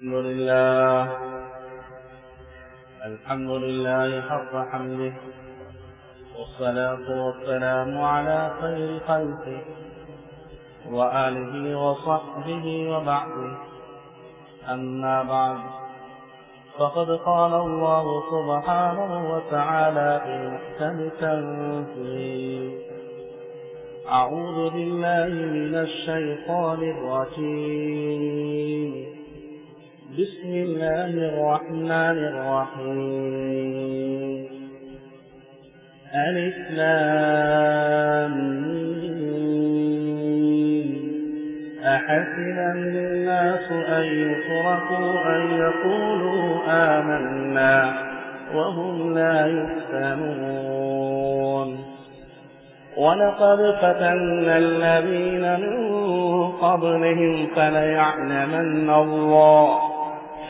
الحمد لله. الحمد لله حق حمده. والصلاة والسلام على خير خلقه. وآله وصحبه وبعده. أما بعد. فقد قال الله سبحانه وتعالى في محكم تنزيل أعوذ بالله من الشيطان الرجيم. بسم الله الرحمن الرحيم. الإسلام أحسن الناس أن يتركوا أن يقولوا آمنا وهم لا يفتنون. ولقد فتنا الذين من قبلهم فليعلمن الله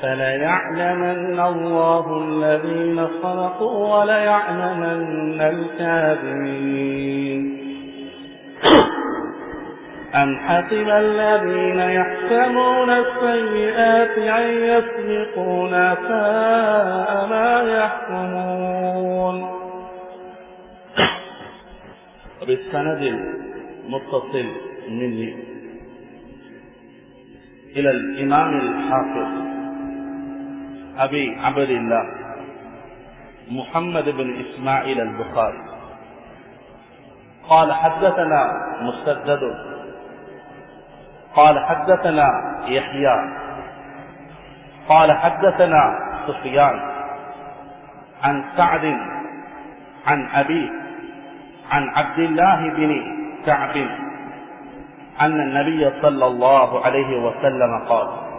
فليعلمن الله الذين صدقوا وليعلمن الكاذبين. أم حسب الذين يحسبون السيئات أن يسبقونا ساء ما يحكمون. بالسند المتصل مني إلى الإمام الحافظ أبي عبد الله محمد بن إسماعيل البخاري. قال حدثنا مسدد. قال حدثنا يحيى. قال حدثنا سفيان. عن سعد. عن أبيه عن عبد الله بن كعب. أن النبي صلى الله عليه وسلم قال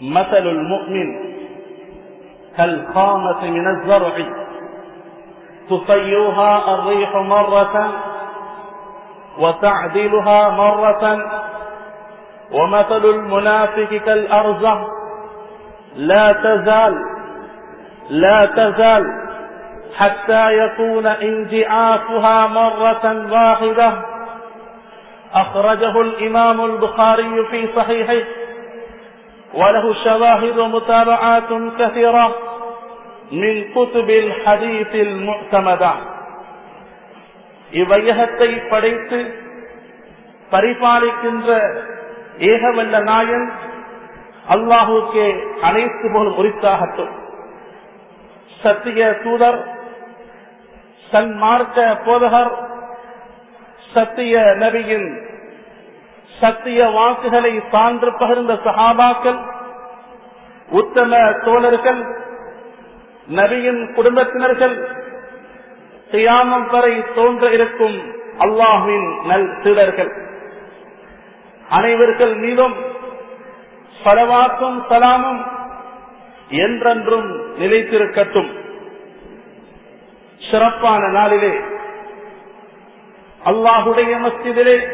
مثل المؤمن كالخامة من الزرع. تصيوها الريح مرة وتعدلها مرة. ومثل المنافق كالأرزة لا تزال لا تزال حتى يكون انجعافها مرة واحدة. أخرجه الإمام البخاري في صحيحه. وله شواهد متابعات كثيرة من كتب الحديث المعتمدة இவ்வையகத்தை படைத்து பரிபாலிக்கின்ற ஏகவல்ல நாயன் அல்லாஹுக்கே அனைத்து போல் உரித்தாகட்டும் சத்திய தூதர் சன்மார்க்க போதகர் சத்திய நபியின் சத்திய வாக்குகளை சான்று பகிர்ந்த சகாபாக்கள் உத்தம தோழர்கள் நபியின் குடும்பத்தினர்கள் சியாமம் வரை தோன்ற இருக்கும் அல்லாஹுவின் நல் சீடர்கள். அனைவர்கள் மீதும் பரவாக்கும் சலாமும் என்றென்றும் நிலைத்திருக்கட்டும். சிறப்பான நாளிலே அல்லாஹுடைய மஸ்திதிலே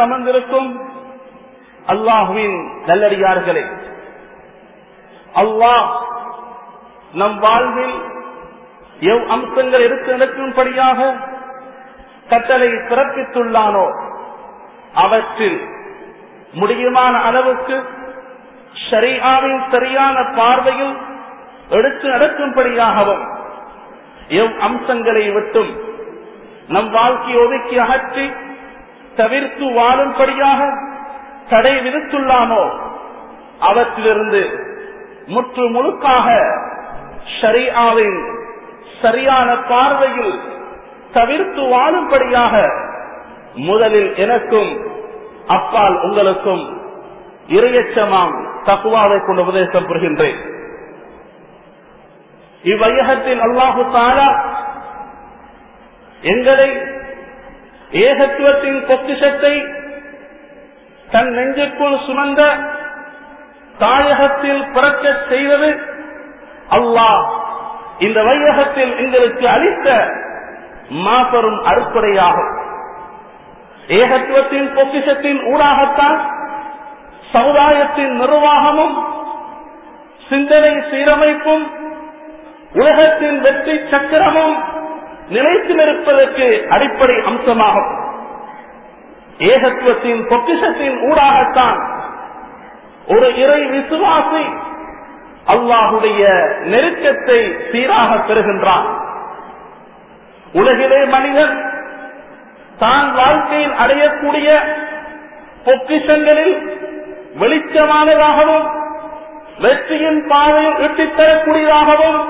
அமர்ந்திருக்கும் அல்லாஹுவின் நல்லடியார்களே. அல்லாஹ் நம் வாழ்வில் எவ் அம்சங்கள் எடுத்து நடக்கும்படியாக கட்டளை பிறப்பித்துள்ளானோ அவற்றில் முடியுமான அளவுக்கு சரியாவின் சரியான பார்வையில் எடுத்து நடக்கும்படியாகவும் எவ் அம்சங்களை விட்டும் நம் வாழ்க்கையை ஒதுக்கி அகற்றி தவிர்த்து வாழும்படியாக தடை விதித்துள்ளானோ அவற்றிலிருந்து முற்று முழுக்காக ஷரியாவின் சரியான பார்வையில் தவிர்த்து வாழும்படியாக முதலில் எனக்கும் அப்பால் உங்களுக்கும் இரையச்சமாம் தகுவாவை கொண்டு உபதேசம் பெறுகின்றேன் இவ்வையகத்தில் அல்லாஹு தாரா எங்களை ஏகத்துவத்தின் பொக்கிஷத்தை தன் நெஞ்சுக்குள் சுமந்த தாயகத்தில் பிறக்க செய்வது அல்லாஹ். இந்த வையகத்தில் எங்களுக்கு அளித்த மாபெரும் அறுப்படையாகும் ஏகத்துவத்தின் பொக்கிஷத்தின் ஊடாகத்தான் சமுதாயத்தின் நிர்வாகமும் சிந்தனை சீரமைப்பும் உலகத்தின் வெற்றி சக்கரமும் நிலைத்து நிற்பதற்கு அடிப்படை அம்சமாகும். ஏகத்துவத்தின் பொக்கிஷத்தின் ஊடாகத்தான் ஒரு இறை விசுவாசி அல்லாஹுடைய நெருக்கத்தை சீராக பெறுகின்றான். உலகிலே மனிதன் தான் வாழ்க்கையில் அடையக்கூடிய பொக்கிஷங்களில் வெளிச்சமானதாகவும் வெற்றியின் பாதையில் எட்டித்தரக்கூடியதாகவும்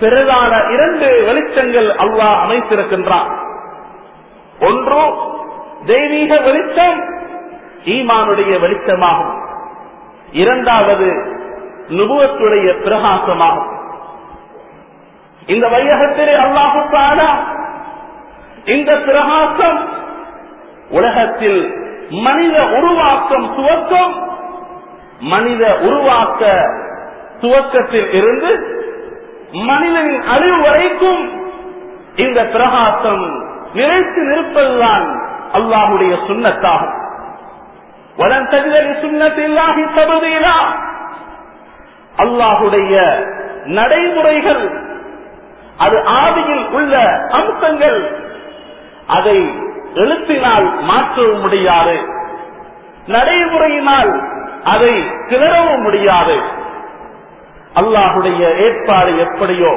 பிறதான பெரிதான இரண்டு வெளிச்சங்கள் அல்லாஹ் அமைத்திருக்கின்றான். ஒன்று தெய்வீக வெளிச்சம் ஈமானுடைய வெளிச்சமாகும். இரண்டாவது நுபுவத்துடைய பிரகாசமாகும். இந்த வையகத்திலே அல்லாஹு இந்த பிரகாசம் உலகத்தில் மனித உருவாக்கம் துவக்கம் மனித உருவாக்க துவக்கத்தில் இருந்து மனிதனின் அழிவு வரைக்கும் இந்த பிரகாசம் நிலைத்து நிற்பதுதான் அல்லாஹுடைய சுண்ணத்தாகும். வளம் தகுதல் சுண்ணத்தில்லாகி தகுதியிலா அல்லாஹுடைய நடைமுறைகள் அது ஆதியில் உள்ள அம்சங்கள் அதை எழுத்தினால் மாற்றவும் முடியாது. நடைமுறையினால் அதை கிளறவும் முடியாது. அல்லாஹுடைய ஏற்பாடு எப்படியோ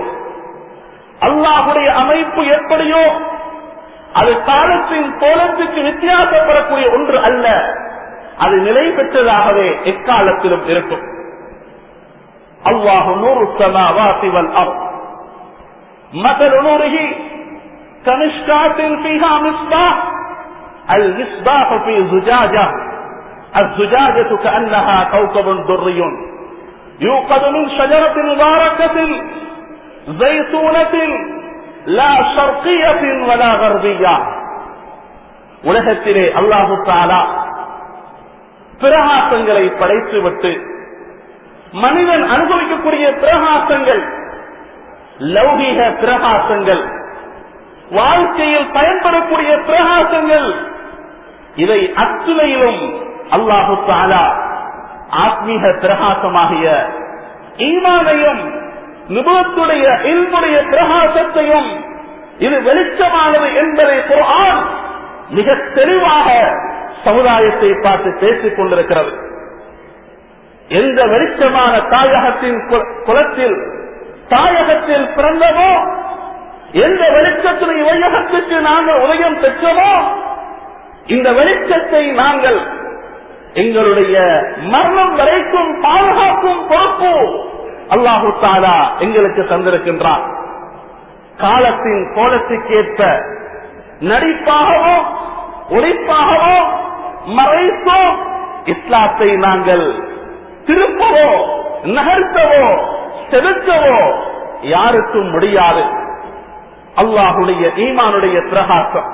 அல்லாஹுடைய அமைப்பு எப்படியோ அது காலத்தின் கோலத்துக்கு வித்தியாசப்படக்கூடிய ஒன்று அல்ல அது நிலை பெற்றதாகவே எக்காலத்திலும் இருக்கும் அல்லாஹு நூறு சமாவாசிவல் அப் مثل نوره كمشكاة فيها مصباح المصباح في زجاجة الزجاجة كأنها كوكب دري يوقد من شجرة مباركة زيتونة لا شرقية ولا غربية உலகத்திலே அல்லாஹு தாலா பிரகாசங்களை படைத்துவிட்டு மனிதன் அனுபவிக்கக்கூடிய பிரகாசங்கள் லௌகீக பிரகாசங்கள் வாழ்க்கையில் பயன்படக்கூடிய பிரகாசங்கள் இதை அத்துணையிலும் அல்லாஹு தாலா ஆத்மீக பிரகாசமாகிய ஈமானையும் நிபுணத்துடைய இன்புடைய பிரகாசத்தையும் இது வெளிச்சமானது என்பதை குர்ஆன் மிக தெளிவாக சமுதாயத்தை பார்த்து பேசிக் கொண்டிருக்கிறது. எந்த வெளிச்சமான தாயகத்தின் குலத்தில் தாயகத்தில் பிறந்தமோ எந்த வெளிச்சத்தின் வையகத்துக்கு நாங்கள் உதயம் பெற்றோமோ இந்த வெளிச்சத்தை நாங்கள் எங்களுடைய மரணம் வரைக்கும் பாதுகாக்கும் பொறுப்பு அல்லாஹு தாலா எங்களுக்கு தந்திருக்கின்றார் காலத்தின் கோலத்துக்கேற்ப நடிப்பாகவோ ஒழிப்பாகவோ மறைத்தோ இஸ்லாத்தை நாங்கள் திருப்பவோ நகர்த்தவோ செலுத்தவோ யாருக்கும் முடியாது. அல்லாஹுடைய ஈமானுடைய பிரகாசம்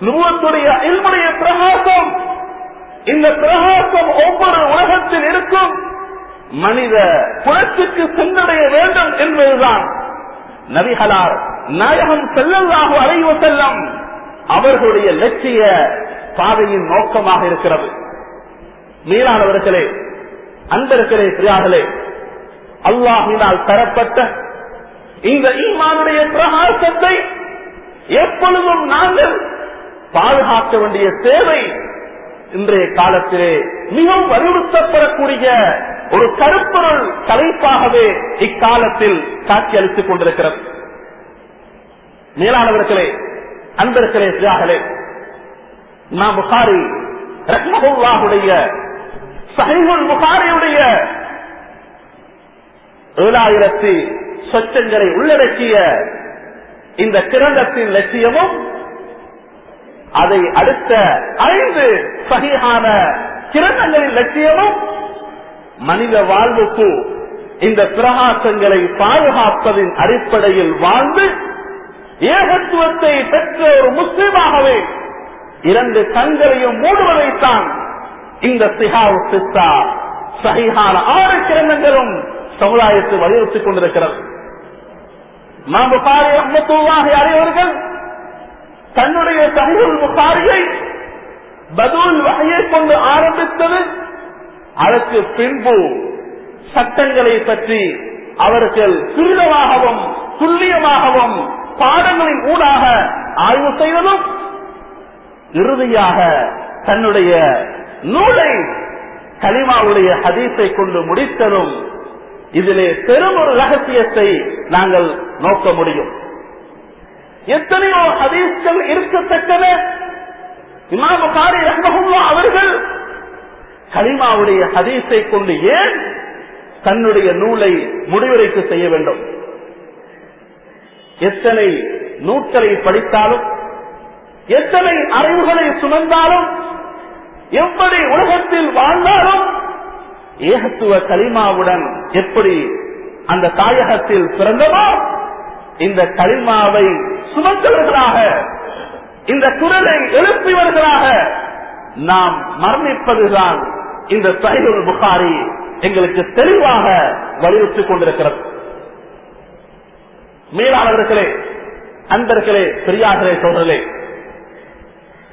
நுவத்துடைய இல்முடைய பிரகாசம் இந்த பிரகாசம் ஒவ்வொரு உலகத்தில் இருக்கும். மனித புலத்துக்கு சென்றடைய வேண்டும் என்பதுதான் நபிகளார் நாயகம் செல்லல்லாக அறைவு செல்லம் அவர்களுடைய லட்சிய பாதையின் நோக்கமாக இருக்கிறது. மீளானவர்களே அன்பர்களே பிரியார்களே அல்லாஹினால் தரப்பட்ட இந்த ஈமானுடைய பிரகாசத்தை எப்பொழுதும் நாங்கள் பாதுகாக்க வேண்டிய தேவை இன்றைய காலத்திலே மிகவும் வலியுறுத்தப்படக்கூடிய ஒரு கருப்பொருள் தலைப்பாகவே இக்காலத்தில் காட்சியளித்துக் கொண்டிருக்கிறது. மேலானவர்களே அன்பர்களே சியாகளே நாம் புகாரி ரத்னகுல்லாவுடைய சஹிகுல் புகாரியுடைய ஏழாயிரத்தி சொச்சங்களை உள்ளடக்கிய இந்த கிரந்தத்தின் லட்சியமும் அதை அடுத்த ஐந்து சகியான கிரணங்களின் லட்சியமும் மனித வாழ்வுக்கு இந்த பிரகாசங்களை பாதுகாப்பதின் அடிப்படையில் வாழ்ந்து ஏகத்துவத்தை பெற்ற ஒரு முஸ்லிமாகவே இரண்டு கண்களையும் மூடுவதைத்தான் இந்த சிஹாவு சித்தா. சகிஹான ஆறு கிரணங்களும் சமுதாயத்தை வலியுறுத்திக் கொண்டிருக்கிறது. நாம் அறிவர்கள் தன்னுடைய சமூக முகாரியை பதூல் வகையை கொண்டு ஆரம்பித்தது. அதற்கு பின்பு சட்டங்களை பற்றி அவர்கள் துரிதமாகவும் துல்லியமாகவும் பாடங்களின் ஊடாக ஆய்வு செய்ததும் இறுதியாக தன்னுடைய நூலை கலிமாவுடைய ஹதீஸை கொண்டு முடித்ததும் இதிலே பெரும் ஒரு ரகசியத்தை நாங்கள் நோக்க முடியும். எத்தனையோ ஹதீஸ்கள் இருக்கத்தக்கன. இமாம் புகாரி ரஹ்மஹுல்லா அவர்கள் கலிமாவுடைய ஹதீஸை கொண்டு ஏன் தன்னுடைய நூலை முடிவுரைக்கு செய்ய வேண்டும்? எத்தனை நூற்களை படித்தாலும் எத்தனை அறிவுகளை சுமந்தாலும் எப்படி உலகத்தில் வாழ்ந்தாலும் ஏகத்துவ கலிமாவுடன் எப்படி அந்த தாயகத்தில் பிறந்ததோ இந்த கலிமாவை சுமத்தவர்களாக இந்த குரலை எழுப்பியவர்களாக நாம் மரணிப்பதுதான் இந்த சஹில் புகாரி எங்களுக்கு தெளிவாக வலியுறுத்திக் கொண்டிருக்கிறது. மேலாளர்களே அன்பர்களே பெரியார்களே சொல்றே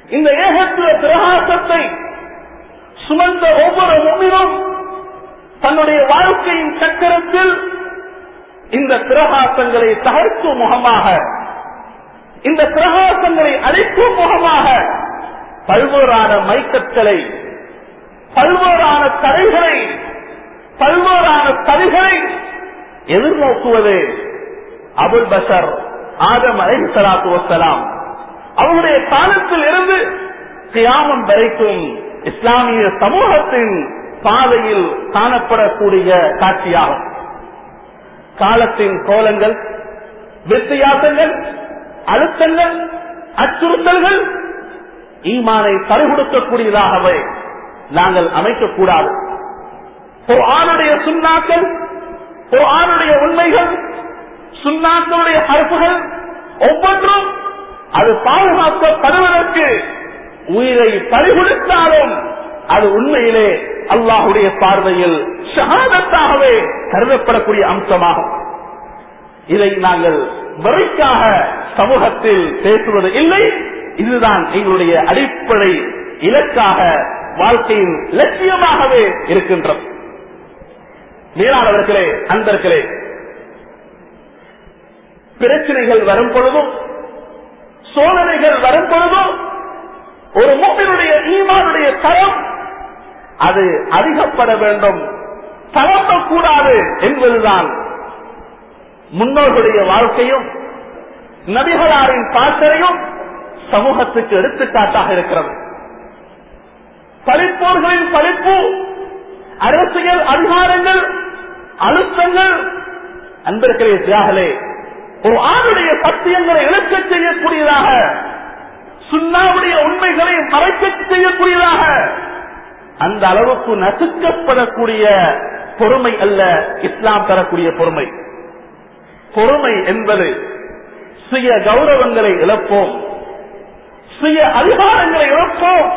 இந்த ஏகத்துவ பிரகாசத்தை சுமந்த ஒவ்வொரு முன்னிலும் தன்னுடைய வாழ்க்கையின் சக்கரத்தில் இந்த பிரகாசங்களை தகர்க்கும் முகமாக இந்த பிரகாசங்களை அழைக்கும் முகமாக பல்வேறான மைக்கற்களை பல்வேறான தடைகளை பல்வேறான தடைகளை எதிர்நோக்குவது அபுல் பசர் ஆதம் அலை சலாத்து வசலாம் அவருடைய காலத்தில் இருந்து கியாமம் வரைக்கும் இஸ்லாமிய சமூகத்தின் பாதையில் காணப்படக்கூடிய காட்சியாகும். காலத்தின் கோலங்கள் வித்தியாசங்கள் அழுத்தங்கள் அச்சுறுத்தல்கள் ஈமானை பறிகொடுக்கக்கூடியதாகவே நாங்கள் அமைக்கக்கூடாது. ஒரு ஆணுடைய சுண்ணாக்கள் ஒரு ஆணுடைய உண்மைகள் சுண்ணாக்களுடைய பரப்புகள் ஒவ்வொன்றும் அது பாதுகாக்கப்படுவதற்கு உயிரை பறிகொடுத்தாலும் அது உண்மையிலே அல்லாஹுடைய பார்வையில் ஷஹாதத்தாகவே கருதப்படக்கூடிய அம்சமாகும். இதை நாங்கள் வரைக்காக சமூகத்தில் பேசுவது இல்லை. இதுதான் எங்களுடைய அடிப்படை இலக்காக வாழ்க்கையின் லட்சியமாகவே இருக்கின்றது. மேலாளர்களே அன்பர்களே பிரச்சனைகள் வரும் பொழுதும் சோதனைகள் வரும் பொழுதும் ஒரு மூப்பினுடைய ஈமானுடைய தரம் அது அதிகப்பட வேண்டும். தவறக்கூடாது என்பதுதான் முன்னோர்களுடைய வாழ்க்கையும் நபிகளாரின் பாசனையும் சமூகத்துக்கு எடுத்துக்காட்டாக இருக்கிறது. பழிப்போர்களின் பழிப்பு அரசியல் அதிகாரங்கள் அழுத்தங்கள் அன்பர்களே தியாகலே ஒரு ஆணுடைய சத்தியங்களை இழக்க செய்யக்கூடியதாக சுண்ணாவுடைய உண்மைகளை மறைக்க செய்யக்கூடியதாக அந்த அளவுக்கு நசுக்கப்படக்கூடிய பொறுமை அல்ல இஸ்லாம் தரக்கூடிய பொறுமை. பொறுமை என்பது சுய கௌரவங்களை இழப்போம். சுய அதிகாரங்களை இழப்போம்.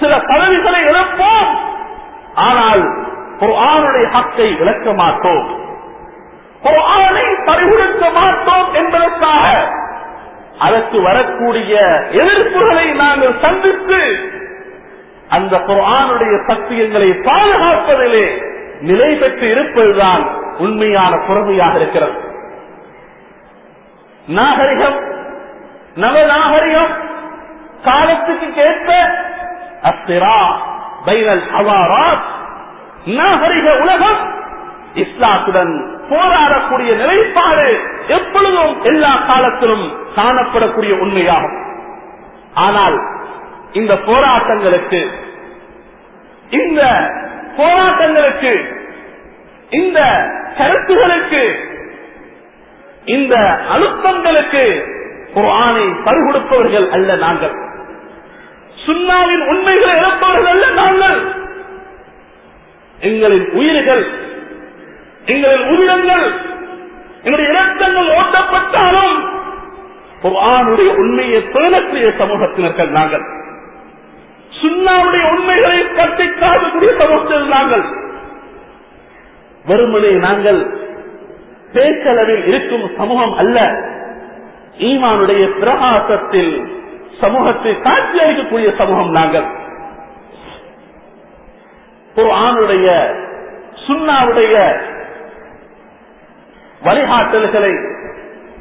சில பதவிகளை இழப்போம். ஆனால் ஒரு ஆணுடைய ஹக்கை இழக்க மாட்டோம். ஒரு ஆணை பறிகொடுக்க மாட்டோம் என்பதற்காக அதற்கு வரக்கூடிய எதிர்ப்புகளை நாங்கள் சந்தித்து அந்த குரானுடைய சத்தியங்களை பாதுகாப்பதிலே நிலை பெற்று இருப்பதுதான் உண்மையான பொறுமையாக இருக்கிறது. நாகரிகம் நவநாகரிகம் காலத்துக்கு கேட்ப அஸ்திரா பைனல் அவாராத் நாகரிக உலகம் இஸ்லாத்துடன் போராடக்கூடிய நிலைப்பாடு எப்பொழுதும் எல்லா காலத்திலும் காணப்படக்கூடிய உண்மையாகும். ஆனால் இந்த போராட்டங்களுக்கு இந்த போராட்டங்களுக்கு இந்த கருத்துகளுக்கு இந்த அழுத்தங்களுக்கு குரானை ஆணை அல்ல நாங்கள். சுண்ணாவின் உண்மைகளை இழப்பவர்கள் அல்ல நாங்கள். எங்களின் உயிர்கள் எங்களின் உயிரங்கள் எங்களுடைய இலக்கங்கள் ஓட்டப்பட்டாலும் குரானுடைய உண்மையை பேணக்கூடிய சமூகத்தினர்கள் நாங்கள். சுண்ணாவுடைய உண்மைகளை கட்டி காக்கக்கூடிய சமூகத்தில் நாங்கள். வெறுமனே நாங்கள் பேச்சளவில் இருக்கும் சமூகம் அல்ல. ஈமானுடைய பிரகாசத்தில் சமூகத்தை காட்சி அளிக்கக்கூடிய சமூகம் நாங்கள். ஒரு ஆணுடைய சுண்ணாவுடைய வழிகாட்டல்களை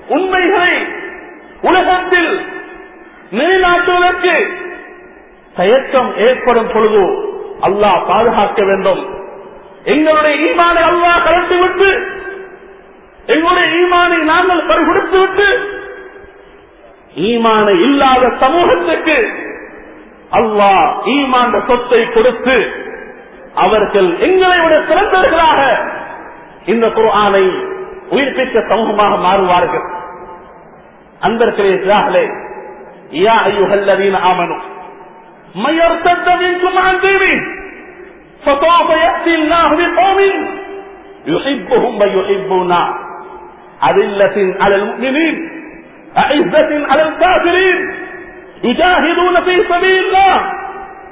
உண்மைகளை உலகத்தில் நிலைநாட்டுவதற்கு தயக்கம் ஏற்படும் பொழுது அல்லாஹ் பாதுகாக்க வேண்டும். எங்களுடைய ஈமான அல்லாஹ் கலந்து விட்டு எங்களுடைய ஈமானை நாங்கள் பறிகொடுத்து விட்டு ஈமானை இல்லாத சமூகத்துக்கு அல்லாஹ் ஈமான் சொத்தை கொடுத்து அவர்கள் எங்களை விட சிறந்தவர்களாக இந்த குர்ஆனை உயிர்ப்பித்த சமூகமாக மாறுவார்கள் அன்பர்களே இஸ்லாஹலே யா ஐயுஹல்லதீன ஆமனு من يرتد منكم عن دينه فسوف يأتي الله بقوم يحبهم ويحبون أذلة على المؤمنين أعزة على الكافرين يجاهدون في سبيل الله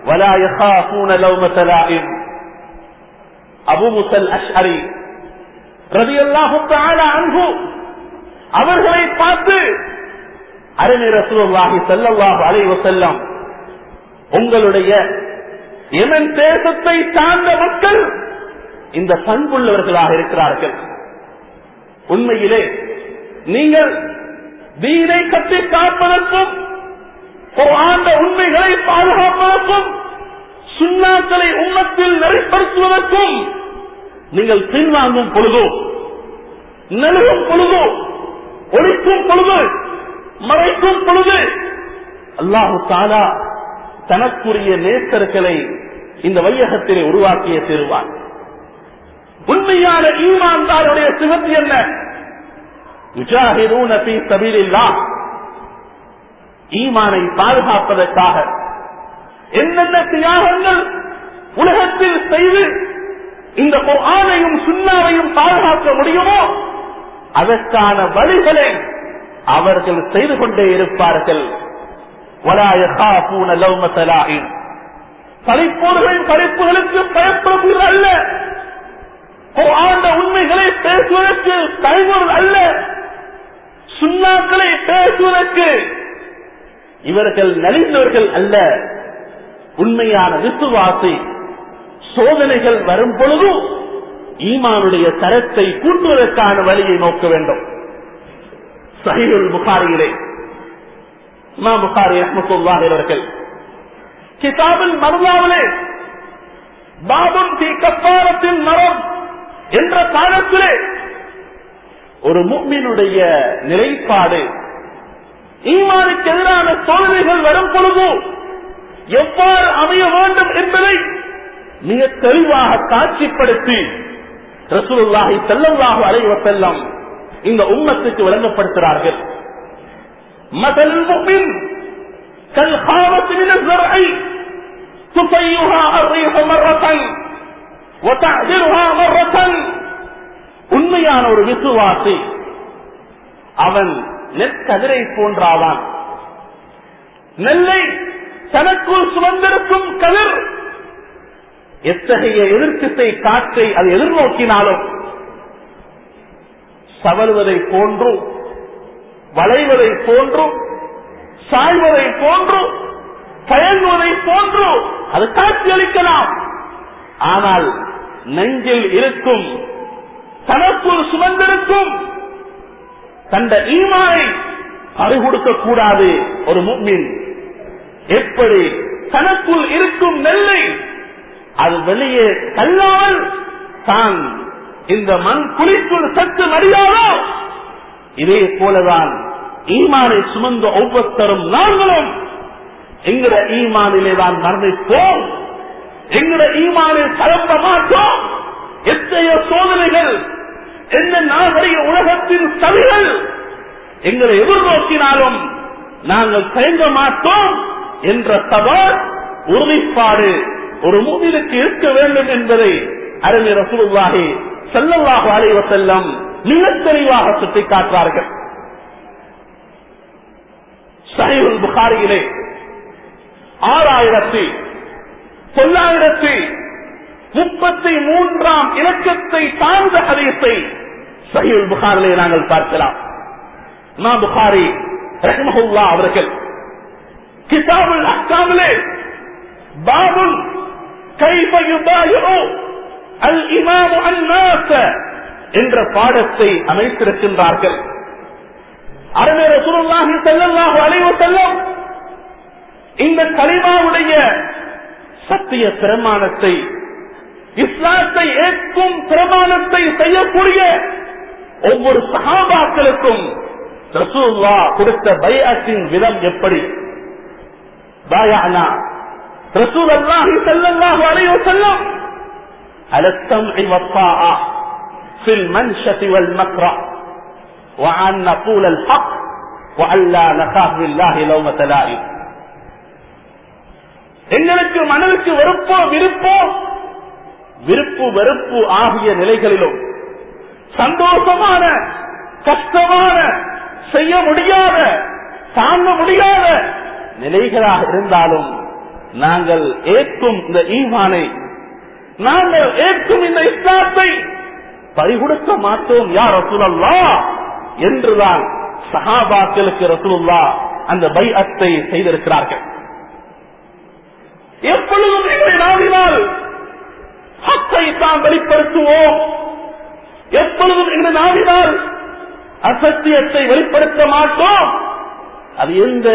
ولا يخافون لومة لائم أبو موسى الأشعري رضي الله تعالى عنه அவர்களை பார்த்து அருமை ரசூலுல்லாஹி ஸல்லல்லாஹு அலைஹி வஸல்லம் உங்களுடைய எமன் தேசத்தை சார்ந்த மக்கள் இந்த பண்புள்ளவர்களாக இருக்கிறார்கள் உண்மையிலே நீங்கள் தீனை கட்டி காப்பதற்கும் ஆண்ட உண்மைகளை பாதுகாப்பதற்கும் சுண்ணாக்களை உண்ணத்தில் நெறிப்படுத்துவதற்கும் நீங்கள் பின்வாங்கும் பொழுதோ நெழுகும் பொழுதோ ஒழிக்கும் பொழுது மறைக்கும் பொழுது அல்லாஹு தாலா தனக்குரிய நேசர்களை இந்த வையகத்திலே உருவாக்கிய தருவான். உண்மையான ஈமான்தாருடைய சிவத்து என்ன? ஈமானை பாதுகாப்பதற்காக. என்னென்ன தியாகங்கள் உலகத்தில் செய்து இந்த ஆணையும் சுண்ணாவையும் பாதுகாக்க முடியுமோ அதற்கான வழிகளை அவர்கள் செய்து கொண்டே இருப்பார்கள். பறிப்போர்கள் பறிப்புகளுக்கு பயப்படுவீர்கள் அல்ல. ஆண்ட உண்மைகளை பேசுவதற்கு தயங்குவது அல்ல. சுண்ணாக்களை பேசுவதற்கு இவர்கள் நலிந்தவர்கள் அல்ல. உண்மையான விசுவாசி சோதனைகள் வரும் பொழுது ஈமானுடைய தரத்தை கூட்டுவதற்கான வழியை நோக்க வேண்டும். சஹீல் புகாரியிலே. இமா புகாரி அஹமத்துல்லாஹி அவர்கள் கிதாபில் மருதாவிலே பாபுன் தீ கப்பாரத்தின் மரம் என்ற காலத்திலே ஒரு முக்மினுடைய நிலைப்பாடு ஈமானுக்கு எதிரான சோதனைகள் வரும் பொழுது எவ்வாறு அமைய வேண்டும் என்பதை மிக தெளிவாக காட்சிப்படுத்தி ரசூலுல்லாஹி ஸல்லல்லாஹு அலைஹி வஸல்லம் இந்த உம்மத்துக்கு வழங்கப்படுகிறார்கள் مثل المؤمن كالخامة من الزرع تطيها الريح مرة وتعدلها مرة உண்மையான ஒரு விசுவாசி. அவன் நெற்கதிரை போன்றாவான். நெல்லை தனக்குள் சுமந்திருக்கும் கதிர் எத்தகைய எதிர்த்திசை காற்றை அது எதிர்நோக்கினாலும் சவல்வதை போன்றும் வளைவதை போன்றும் சாய்வதை போன்றும் பயங்குவதை போன்றும் அது காட்சியளிக்கலாம் ஆனால் நெஞ்சில் இருக்கும் தனக்குள் சுமந்திருக்கும் தந்த ஈமானை பறிகொடுக்க கூடாது ஒரு முக்மின். எப்படி தனக்குள் இருக்கும் நெல்லை அது வெளியே தள்ளாமல் தான் இந்த மண் குளிக்குள் சற்று மறியாதோ இதே போலதான் ஈமானை சுமந்த ஒவ்வொருத்தரும் நாங்களும் எங்கிற ஈமானிலே தான் மரணிப்போம். எங்களை ஈமானில் கலம்ப மாட்டோம். எத்தகைய சோதனைகள் என்ன நாகரிக உலகத்தின் சதிகள் எங்களை எதிர்நோக்கினாலும் நாங்கள் தயங்க மாட்டோம் என்ற சவால் உறுதிப்பாடு ஒரு மூவிலுக்கு இருக்க வேண்டும் என்பதை அறிஞர் ரசூலுல்லாஹி செல்லவாக அலைஹி செல்லம் மிகத் தெளிவாக சுட்டிக்காட்டுவார்கள். சஹீஹுல் புகாரியிலே ஆறாயிரத்தி தொள்ளாயிரத்தி முப்பத்தி மூன்றாம் இலக்கத்தை சார்ந்த ஹதீஸை சஹீல் புகாரிலே நாங்கள் பார்க்கலாம். நான் புகாரி ரஹ்மஹுல்லா அவர்கள் கிதாபுல் அஹ்காமிலே பாபுல் கைஃப அல் இமாமு அன்னாஸ என்ற பாடத்தை அமைத்திருக்கின்றார்கள். அரணர் சுருல்லாகி செல்லல்லாக அலைஹி செல்லும் இந்த கலிமாவுடைய சத்திய பிரமாணத்தை இஸ்லாத்தை ஏற்கும் பிரமாணத்தை செய்யக்கூடிய ஒவ்வொரு சகாபாக்களுக்கும் ரசூல்லா கொடுத்த பைஅத்தின் விதம் எப்படி பாயானா ரசூல் அல்லாஹி ஸல்லல்லாஹு அலைஹி வஸல்லம் على السمع والطاعة في المنشة والمكره وأن نقول الحق وأن لا نخاف بالله لومة لائم எங்களுக்கு மனதுக்கு வெறுப்போ விருப்போ? விருப்பு வெறுப்பு ஆகிய நிலைகளிலும் சந்தோஷமான கஷ்டமான செய்ய முடியாத தாங்க முடியாத நிலைகளாக இருந்தாலும் நாங்கள் ஏற்கும் இந்த ஈமானை நாங்கள் ஏற்கும் இந்த இஸ்லாத்தை பறிகொடுக்க மாட்டோம் யார் ரசூலல்லா என்றுதான் சஹாபாக்களுக்கு ரசூல்லா அந்த பை அத்தை செய்திருக்கிறார்கள். எப்பொழுதும் எங்களை நாடினால் ஹத்தை தான் வெளிப்படுத்துவோம். எப்பொழுதும் எங்களை நாடினால் அசத்தியத்தை வெளிப்படுத்த மாட்டோம். அது எந்த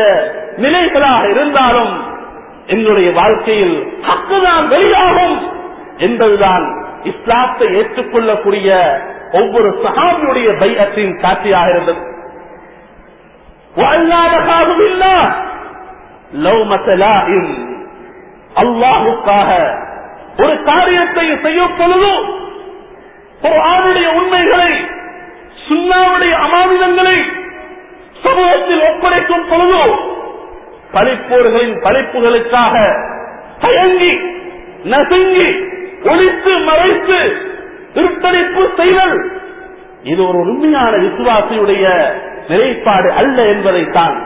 நிலைகளாக இருந்தாலும் எங்களுடைய வாழ்க்கையில் ஹக்குதான் வெளியாகும் என்பதுதான் இஸ்லாத்தை ஏற்றுக்கொள்ளக்கூடிய ஒவ்வொரு சகாபியுடைய பையத்தின் காட்சியாக இருந்தது. அல்லாஹுக்காக ஒரு காரியத்தை செய்யும் பொழுதும் ஒரு ஆணுடைய உண்மைகளை சுண்ணாவுடைய அமாவிதங்களை சமூகத்தில் ஒப்படைக்கும் பொழுதும் பழிப்போர்களின் பழிப்புகளுக்காக தயங்கி நசுங்கி ஒழித்து மறைத்து திருத்தணிப்பு செய்தல். இது ஒரு உண்மையான விசுவாசியுடைய நிலைப்பாடு அல்ல என்பதைத்தான்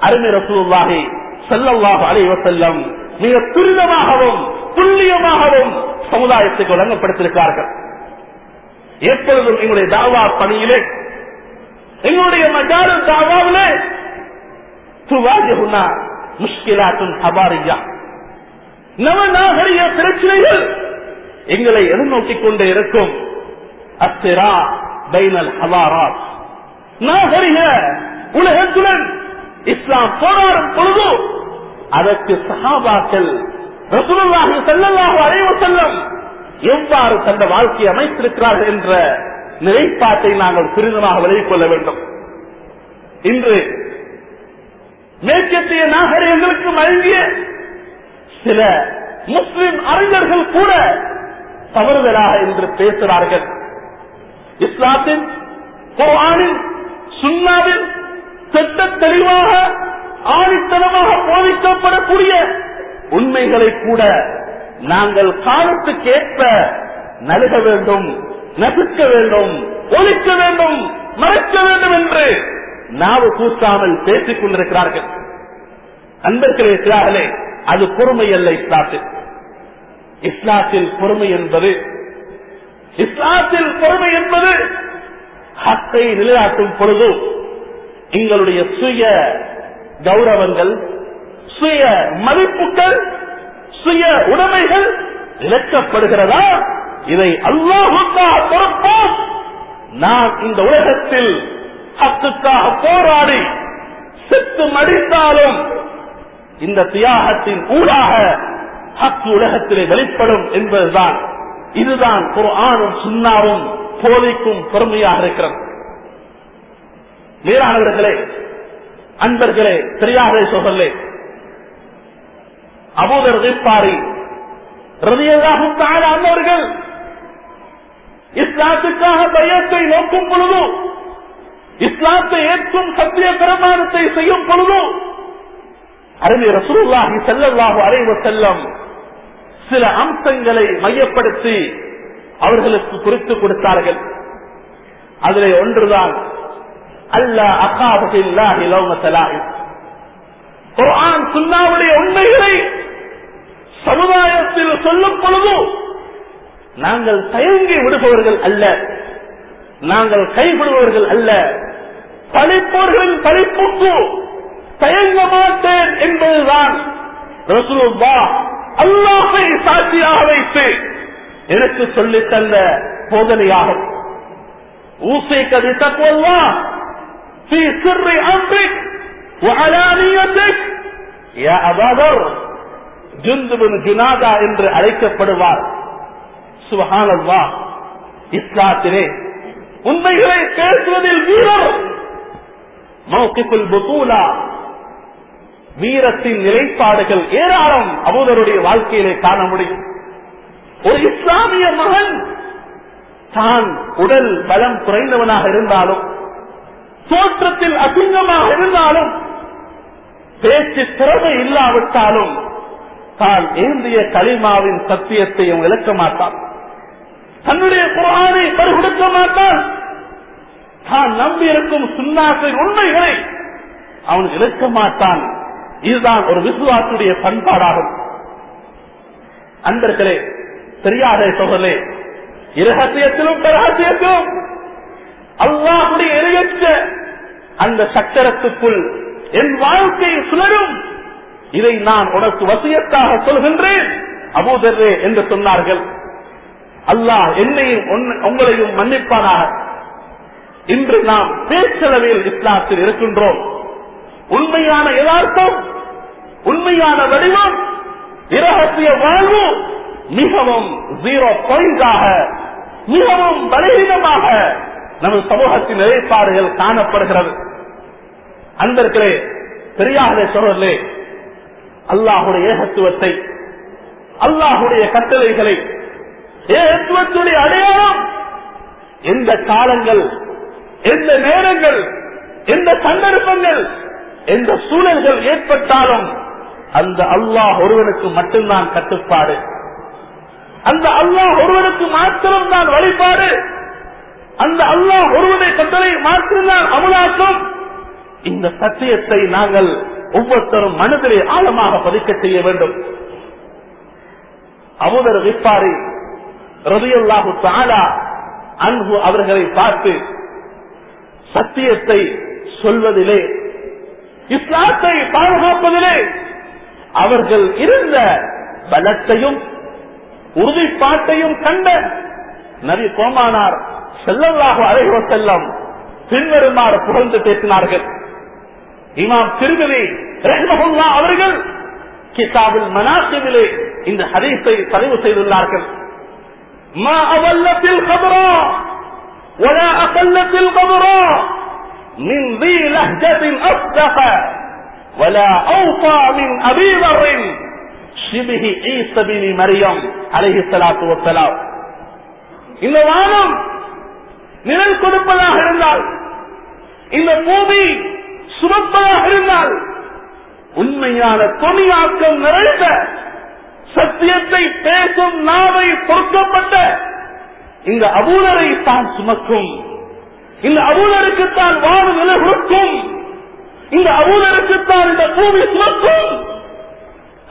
அருமை ரசூல்லாகி செல்லவாக அலைவசல்லம் மிக துரிதமாகவும் துல்லியமாகவும் சமுதாயத்துக்கு வழங்கப்படுத்திருக்கிறார்கள். எப்பொழுதும் எங்களுடைய தாவா பணியிலே எங்களுடைய மஜாரு தாவாவிலே துவாஜகுனா முஷ்கிலாத்தும் அபாரியா நவநாகரிய பிரச்சனைகள் எங்களை எதிர்நோக்கிக் கொண்டே இருக்கும். அத்திரா பைனல் ஹவாராத். நாகரிக உலகத்துடன் இஸ்லாம் போராடும் பொழுது அதற்கு சகாபாக்கள் ரசூலுல்லாஹி ஸல்லல்லாஹு அலைஹி வஸல்லம் எவ்வாறு தந்த வாழ்க்கையை அமைத்திருக்கிறார்கள் என்ற நிலைப்பாட்டை நாங்கள் துரிதமாக விலகிக் கொள்ள வேண்டும். இன்று மேற்கத்திய நாகரிகங்களுக்கு வழங்கிய சில முஸ்லிம் அறிஞர்கள் கூட தவறுதலாக என்று பேசுகிறார்கள். இஸ்லாத்தின் குர்ஆனின் சுன்னாவில் திட்ட தெளிவாக ஆணித்தனமாக போதிக்கப்படக்கூடிய உண்மைகளை கூட நாங்கள் காலத்துக்கேற்ப நல்க வேண்டும் நசுக்க வேண்டும் ஒழிக்க வேண்டும் மறைக்க வேண்டும் என்று நாவு கூசாமல் பேசிக் கொண்டிருக்கிறார்கள். அன்பர்களே இருக்கிறார்களே அது பொறுமை அல்ல இஸ்லாத்தில் இஸ்லாத்தில் பொறுமை என்பது இஸ்லாத்தில் பொறுமை என்பது ஹத்தை நிலையாட்டும் பொழுது எங்களுடைய சுய கௌரவங்கள் சுய மதிப்புகள் சுய உடைமைகள் இழக்கப்படுகிறதா? இதை அல்லாஹுக்காக பொறுப்போம். நான் இந்த உலகத்தில் ஹத்துக்காக போராடி செத்து மடித்தாலும் இந்த தியாகத்தின் ஊடாக ஹக்கு உலகத்திலே வெளிப்படும் என்பதுதான். இதுதான் குர்ஆனும் சுண்ணாவும் போதைக்கும் பெருமையாக இருக்கிறது. மேலானவர்களே அன்பர்களே தெரியாத சொல்லலே அபூதர் விப்பாரி ரதியல்லாஹும் அன்னவர்கள் இஸ்லாத்துக்காக பயத்தை நோக்கும் பொழுது இஸ்லாத்தை ஏற்கும் சத்திய பிரமாணத்தை செய்யும் பொழுது அருமை ரசூலுல்லாஹி ஸல்லல்லாஹு அறைவ செல்லம் சில அம்சங்களை மையப்படுத்தி அவர்களுக்கு குறித்து கொடுத்தார்கள். அதிலே ஒன்றுதான் அல்ல உண்மைகளை சமுதாயத்தில் சொல்லும் பொழுது நாங்கள் தயங்கி விடுபவர்கள் அல்ல. நாங்கள் கைவிடுபவர்கள் அல்ல. பழிப்போர்களின் பழிப்புக்கு தயங்க மாட்டேன் என்பதுதான் ரசூலுல்லா அல்லாஹை சாட்சியாக வைத்து எனக்கு சொல்லித் தந்த போதனையாகும். ஊசை கதித்த தக்குவல்லா في سر أمرك وعلانيتك யா அபாதர் ஜுந்துபின் ஜுனாதா என்று அழைக்கப்படுவார் சுபஹானல்லா இஸ்லாத்திலே உண்மைகளை பேசுவதில் வீரர் மௌக்கிப்புல் புத்தூலா வீரத்தின் நிலைப்பாடுகள் ஏராளம் அபூதருடைய வாழ்க்கையிலே காண முடியும் ஒரு இஸ்லாமிய மகன் தான் உடல் பலம் குறைந்தவனாக இருந்தாலும் தோற்றத்தில் அசிங்கமாக இருந்தாலும் பேச்சு திறமை இல்லாவிட்டாலும் தான் ஏந்திய களிமாவின் சத்தியத்தையும் இழக்க மாட்டான். தன்னுடைய குரானை பருகொடுக்க மாட்டான். தான் நம்பியிருக்கும் சுண்ணாசை உண்மைகளை அவன் இழக்க மாட்டான். இதுதான் ஒரு விசுவாசுடைய பண்பாடாகும். அன்பர்களே தெரியாத சோழலே இரகசியத்திலும் பரகசியத்திலும் அல்லாஹுடைய இறையற்ற அந்த சக்கரத்துக்குள் என் வாழ்க்கை சுழரும் இதை நான் உனக்கு வசியத்தாக சொல்கின்றேன். அபூதர்ரே என்று சொன்னார்கள். அல்லாஹ் என்னையும் உங்களையும் மன்னிப்பானாக. இன்று நாம் பேச்சளவில் இஸ்லாத்தில் இருக்கின்றோம். உண்மையான யதார்த்தம் உண்மையான வடிவம் இரகசிய வாழ்வு மிகவும் ஜீரோ பாயிண்டாக மிகவும் பலகீனமாக நமது சமூகத்தின் நிலைப்பாடுகள் காணப்படுகிறது. அன்பர்களே பெரியார்களே சொல்றே அல்லாஹுடைய ஏகத்துவத்தை அல்லாஹுடைய கட்டளைகளை ஏகத்துவத்துடைய அடையாளம் எந்த காலங்கள் எந்த நேரங்கள் எந்த சந்தர்ப்பங்கள் எந்த சூழல்கள் ஏற்பட்டாலும் அந்த அல்லாஹ் ஒருவனுக்கு மட்டும்தான் கட்டுப்பாடு. அந்த அல்லாஹ் ஒருவனுக்கு மாத்திரம் தான் வழிபாடு. அந்த அல்லாஹ் ஒருவனை கட்டளை மாத்திரம்தான் அமலாக்கம். இந்த சத்தியத்தை நாங்கள் ஒவ்வொருத்தரும் மனதிலே ஆழமாக பதிக்க செய்ய வேண்டும். அமுதர் விப்பாரி ரவியல்லாஹு தாலா அன்பு அவர்களை பார்த்து சத்தியத்தை சொல்வதிலே இஸ்லாத்தை பாதுகாப்பதிலே அவர்கள் இருந்த பலத்தையும் உறுதிப்பாட்டையும் கண்ட நபி கோமானார் செல்லல்லாக அழைவ செல்லம் பின்வருமாறு புகழ்ந்து பேசினார்கள் இமாம் திருமதி ரஹ்மஹுல்லா அவர்கள் கிதாபில் மனாசிவிலே இந்த ஹதீஸை பதிவு செய்துள்ளார்கள் ما أضلت الخضراء ولا أقلت الغبراء من ذي لهجة أصدق ولا أوفى من أبي ذر شبه عيسى بن مريم عليه الصلاة والسلام இந்த வானம் நிழல் கொடுப்பதாக இருந்தால் இந்த பூமி சுமப்பதாக இருந்தால் உண்மையான தொனியாக்கம் நிறைந்த சத்தியத்தை பேசும் நாவை பொறுக்கப்பட்ட இந்த அபூலரை தான் சுமக்கும். இந்த அபூலருக்குத்தான் வாழும் நிலை கொடுக்கும். இந்த அபூலருக்குத்தான் இந்த பூமி சுமக்கும்.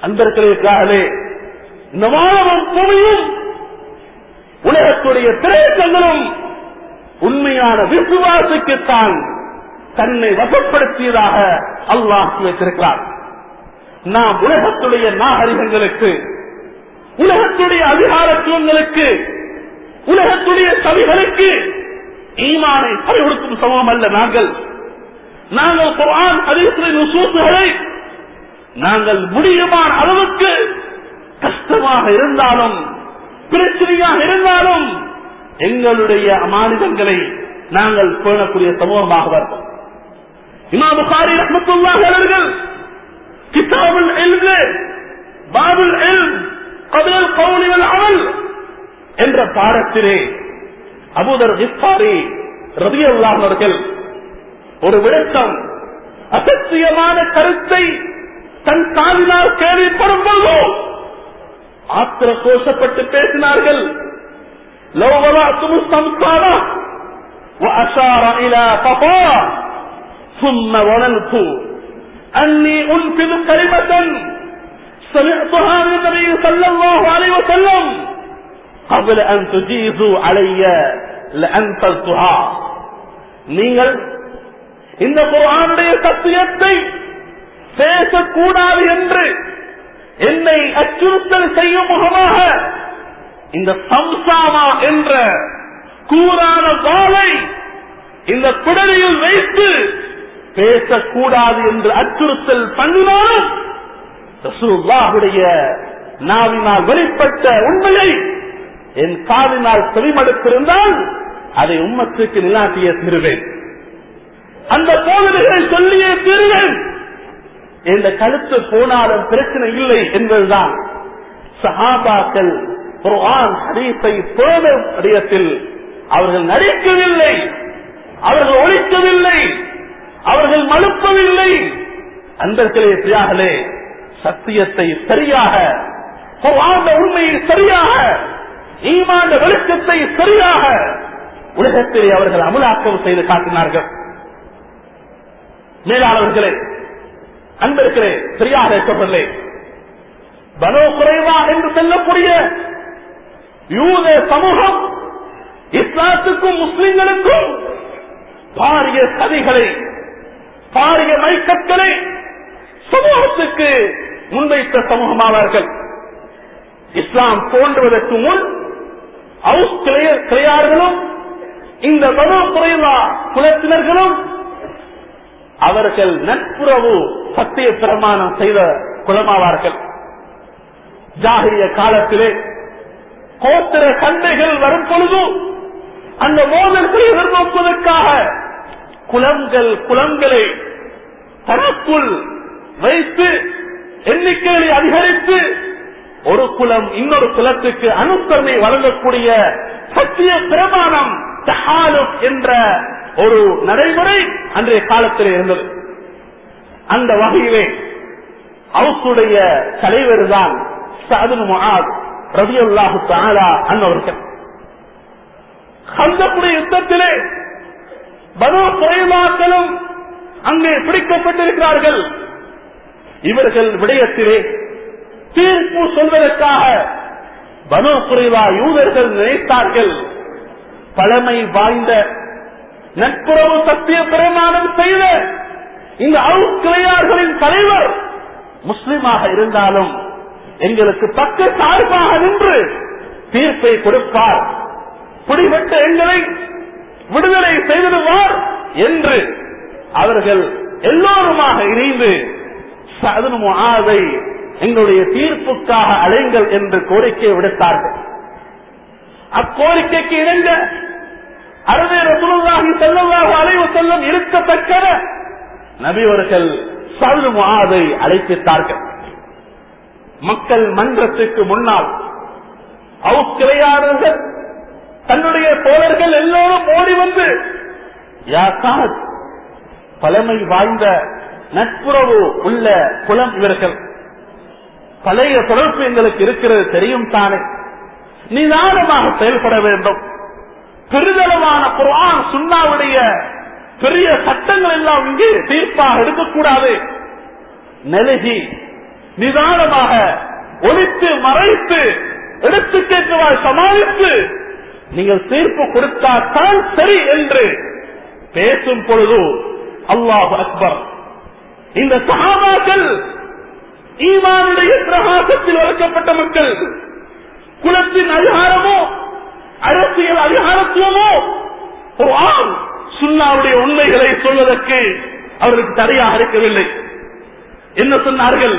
அன்பர்களுக்காகவே இந்த வானமும் பூமியும் உலகத்துடைய திரைச்சங்களும் உண்மையான விசுவாசுக்குத்தான் தன்னை வசப்படுத்தியதாக அல்லாஹ் வைத்திருக்கிறார் நாம் உலகத்துடைய நாகரிகங்களுக்கு உலகத்துடைய அதிகாரத்துவங்களுக்கு உலகத்துடைய சபைகளுக்கு ஈமானை பறி கொடுக்கும் சமம் அல்ல நாங்கள். நாங்கள் குர்ஆன் ஹதீஸின் நாங்கள் முடியுமான அளவுக்கு கஷ்டமாக இருந்தாலும் பிரச்சனையாக இருந்தாலும் எங்களுடைய அமானிதங்களை நாங்கள் பேணக்கூடிய சமூகமாக வருவோம் இமா புகாரி ரஹமத்துல்லாஹி அவர்கள் கிதாபுல் இல்மு பாபுல் இல்ம் கபில் கவுனி வல் அமல் என்ற பாடத்திலே அபூதர் இஃபாரி ரபியல்லாஹ் அவர்கள் ஒரு விளக்கம் அசத்தியமான கருத்தை தன் காலினால் கேள்விப்படும் பொழுதோ ஆத்திர கோஷப்பட்டு பேசினார்கள். لو وضعتم السمسارة وأشار إلى قفاه ثم ظننت أني أنفذ كلمة سمعتها من النبي صلى الله عليه وسلم قبل أن تجيزوا علي لأنفذتها நீங்கள் இந்த குரானுடைய சத்தியத்தை பேசக்கூடாது என்று என்னை அச்சுறுத்தல் செய்யும் முகமாக இந்த சம்சாமா என்ற கூறான வாளை இந்த குடலில் வைத்து பேசக்கூடாது என்று அச்சுறுத்தல் பண்ணினாலும் ரசூலுல்லாஹுடைய நாவினால் வெளிப்பட்ட உண்மையை என் காதினால் செவிமடுத்திருந்தால் அதை உம்மத்துக்கு நிலாட்டிய தீருவேன். அந்த போதனைகளை சொல்லியே தீருவேன். இந்த கழுத்து போனாலும் பிரச்சனை இல்லை என்பதுதான் சஹாபாக்கள் குர்ஆன் ஹதீஸை போத விடயத்தில் அவர்கள் நடிக்கவில்லை அவர்கள் ஒழிக்கவில்லை அவர்கள் மறுப்பவில்லை அன்பர்களே பிரியாகளே சத்தியத்தை சரியாக உண்மையை சரியாக ஈமாண்ட வெளிச்சத்தை சரியாக உலகத்திலே அவர்கள் அமலாக்கம் செய்து காட்டினார்கள். மேலாளர்களே அன்பர்களே சரியாக சொல்லலே பனோ குறைவா என்று சொல்லக்கூடிய யூத சமூகம் இஸ்லாத்துக்கும் முஸ்லிம்களுக்கும் பாரிய சதிகளை பாரிய மைக்கற்களை சமூகத்துக்கு முன்வைத்த சமூகமாவார்கள். இஸ்லாம் தோன்றுவதற்கு முன் அவுஸ் கிளையார்களும் இந்த பனோ குறைவா குலத்தினர்களும் அவர்கள் நட்புறவு சத்திய பிரமாணம் செய்த குலமாவார்கள். ஜாகிரிய காலத்திலே கோத்திர சண்டைகள் வரும் பொழுது அந்த மோதல்களை எதிர்நோக்குவதற்காக குளங்கள் குளங்களை தனக்குள் வைத்து எண்ணிக்கைகளை அதிகரித்து ஒரு குலம் இன்னொரு குலத்துக்கு அனுப்பமை வழங்கக்கூடிய சத்திய பிரமாணம் தஹாலுக் என்ற ஒரு நடைமுறை அன்றைய காலத்தில் இருந்தது. அந்த வகையிலே அவசுடைய தலைவர் தான் சாதுன் முஆத் அன்னவர்கள். ஹந்தக்குடைய யுத்தத்திலே பனு குறைவாக்களும் அங்கே பிடிக்கப்பட்டிருக்கிறார்கள். இவர்கள் விடயத்திலே தீர்ப்பு சொல்வதற்காக பனு குறைவா யூதர்கள் நினைத்தார்கள். பழமை வாய்ந்த நட்புறவு சத்திய பிரமாணம் செய்த இந்த அவுக்கிளையார்களின் தலைவர் முஸ்லிமாக இருந்தாலும் எங்களுக்கு பக்க சார்பாக நின்று தீர்ப்பை கொடுப்பார். பிடிபட்ட எங்களை விடுதலை செய்திடுவார் என்று அவர்கள் எல்லோருமாக இணைந்து சதுனு ஆதை எங்களுடைய தீர்ப்புக்காக அலைங்கள் என்று கோரிக்கை விடுத்தார்கள். அக்கோரிக்கைக்கு இணங்க அருமை ரசூலுல்லாஹி செல்லவாக அலைவு செல்லும் இருக்கத்தக்க நபிவர்கள் சதுனு ஆதை அழைப்பித்தார்கள். மக்கள் மன்றத்துக்கு முன்னால் அவுக்கிளையாளர்கள் தன்னுடைய தோழர்கள் எல்லோரும் ஓடி வந்து யா பழமை வாய்ந்த நட்புறவு உள்ள குலம் இவர்கள். பழைய தொடர்பு எங்களுக்கு இருக்கிறது தெரியும் தானே. நிதானமாக செயல்பட வேண்டும். பெருதளவான குரான் சுண்ணாவுடைய பெரிய சட்டங்கள் எல்லாம் இங்கே தீர்ப்பாக எடுக்கக்கூடாது நெருகி நிதானமாக ஒழித்து மறைத்து எடுத்து கேட்டுவாய் சமாளித்து நீங்கள் தீர்ப்பு கொடுத்தால் சரி என்று பேசும் பொழுது அல்லாஹ் அக்பர். இந்த சகாபாக்கள் ஈமானுடைய பிரகாசத்தில் வளர்க்கப்பட்ட மக்கள். குலத்தின் அதிகாரமோ அரசியல் அதிகாரத்துவமோ ஒரு ஆண் சுண்ணாவுடைய உண்மைகளை சொல்வதற்கு அவர்களுக்கு தடையாக இருக்கவில்லை. என்ன சொன்னார்கள்?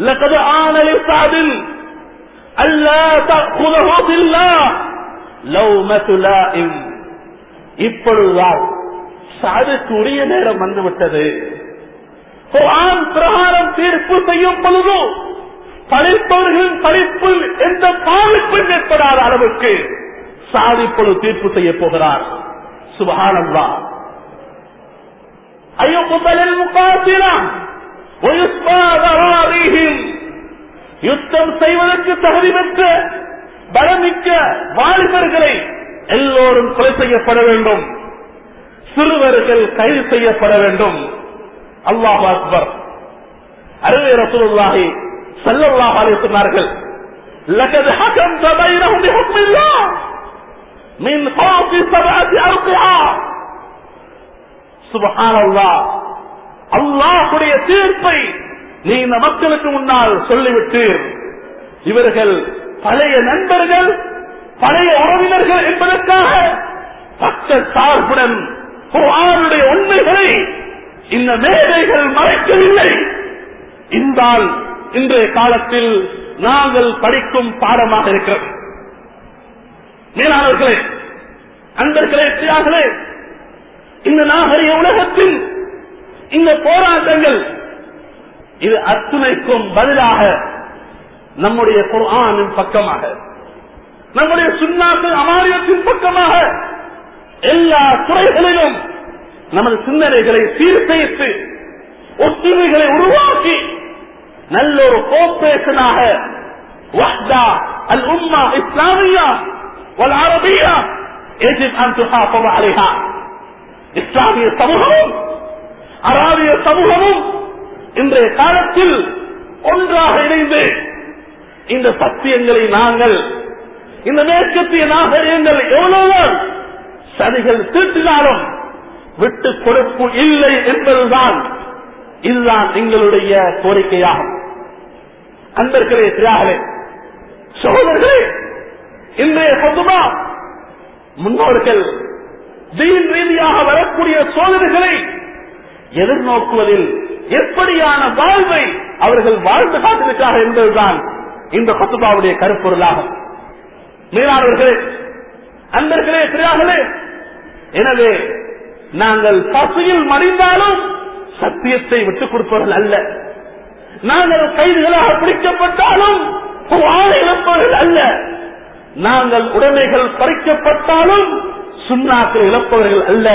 لقد آن لسعد ألا تأخذه بالله لومة لائم இப்பொழுதுதான் சாதுக்கு உரிய நேரம் வந்துவிட்டது குர்ஆன் பிரகாரம் தீர்ப்பு செய்யும் பொழுது படிப்பவர்களின் படிப்பில் எந்த பாதிப்பும் ஏற்படாத அளவுக்கு சாதி இப்பொழுது தீர்ப்பு செய்ய போகிறார் சுபகானந்தா ஐயோ முதலில் முக்காசிலாம் யுத்தம் செய்வதற்கு தகுதி பெற்ற பலமிக்க வாலிபர்களை எல்லோரும் கொலை செய்யப்பட வேண்டும். சிறுவர்கள் கைது செய்யப்பட வேண்டும். அல்லாஹ் அக்பர். அருவே ரசூலுல்லாஹி சல்லல்லாஹ் அலைஹி சொன்னார்கள் லகத் ஹகம்த பைனஹும் மின் ஃபௌகி சபஅதி அர்திஹா. சுப்ஹானல்லாஹ். அல்லாஹுடைய தீர்ப்பை நீ இந்த மக்களுக்கு முன்னால் சொல்லிவிட்டீர். இவர்கள் பழைய நண்பர்கள் பழைய உறவினர்கள் என்பதற்காக பக்க சார்புடன் குர்ஆனுடைய உண்மைகளை இந்த மேதைகள் மறைக்கவில்லை. இந்தால் இன்றைய காலத்தில் நாங்கள் படிக்கும் பாடமாக இருக்கிறது. மேலாளர்களே அன்பர்களே தியாகளே இந்த நாகரிக உலகத்தில் இந்த போராட்டங்கள் இது அத்துணைக்கும் பதிலாக நம்முடைய குரானின் பக்கமாக நம்முடைய சுண்ணாக்கு அமானியத்தின் பக்கமாக எல்லா துறைகளிலும் நமது சிந்தனைகளை சீர்பெய்த்து ஒற்றுமைகளை உருவாக்கி நல்ல ஒரு கோப்பேசனாக வஹ்தா அல் உம்மா இஸ்லாமியா வல் அரபியா எஜிப் அன் துஹாஃபு அலைஹா. இஸ்லாமிய சமூகமும் அராபிய சமூகமும் இன்றைய காலத்தில் ஒன்றாக இணைந்து இந்த சத்தியங்களை நாங்கள் இந்த மேற்கத்திய நாகரிகங்கள் எவ்வளவு சதிகள் தீட்டினாலும் விட்டு கொடுப்பு இல்லை என்பதுதான் இதுதான் எங்களுடைய கோரிக்கையாகும். அன்பர்களே தியாகலே சகோதரர்களே இன்றைய சொந்தமா முன்னோர்கள் தீன் ரீதியாக வரக்கூடிய சோதனைகளை எதிர்நோக்குவதில் எப்படியான வாழ்வை அவர்கள் வாழ்ந்து காட்டிருக்கிறார்கள் என்பதுதான் இந்த கொத்துபாவுடைய கருப்பொருளாகும் மேலாளர்களே அன்பர்களே திரையாகலே எனவே நாங்கள் பசியில் மறைந்தாலும் சத்தியத்தை விட்டுக் கொடுப்பவர்கள் அல்ல. நாங்கள் கைதுகளாக பிடிக்கப்பட்டாலும் இழப்பவர்கள் அல்ல. நாங்கள் உடைமைகள் பறிக்கப்பட்டாலும் சுண்ணாக்கள் இழப்பவர்கள் அல்ல.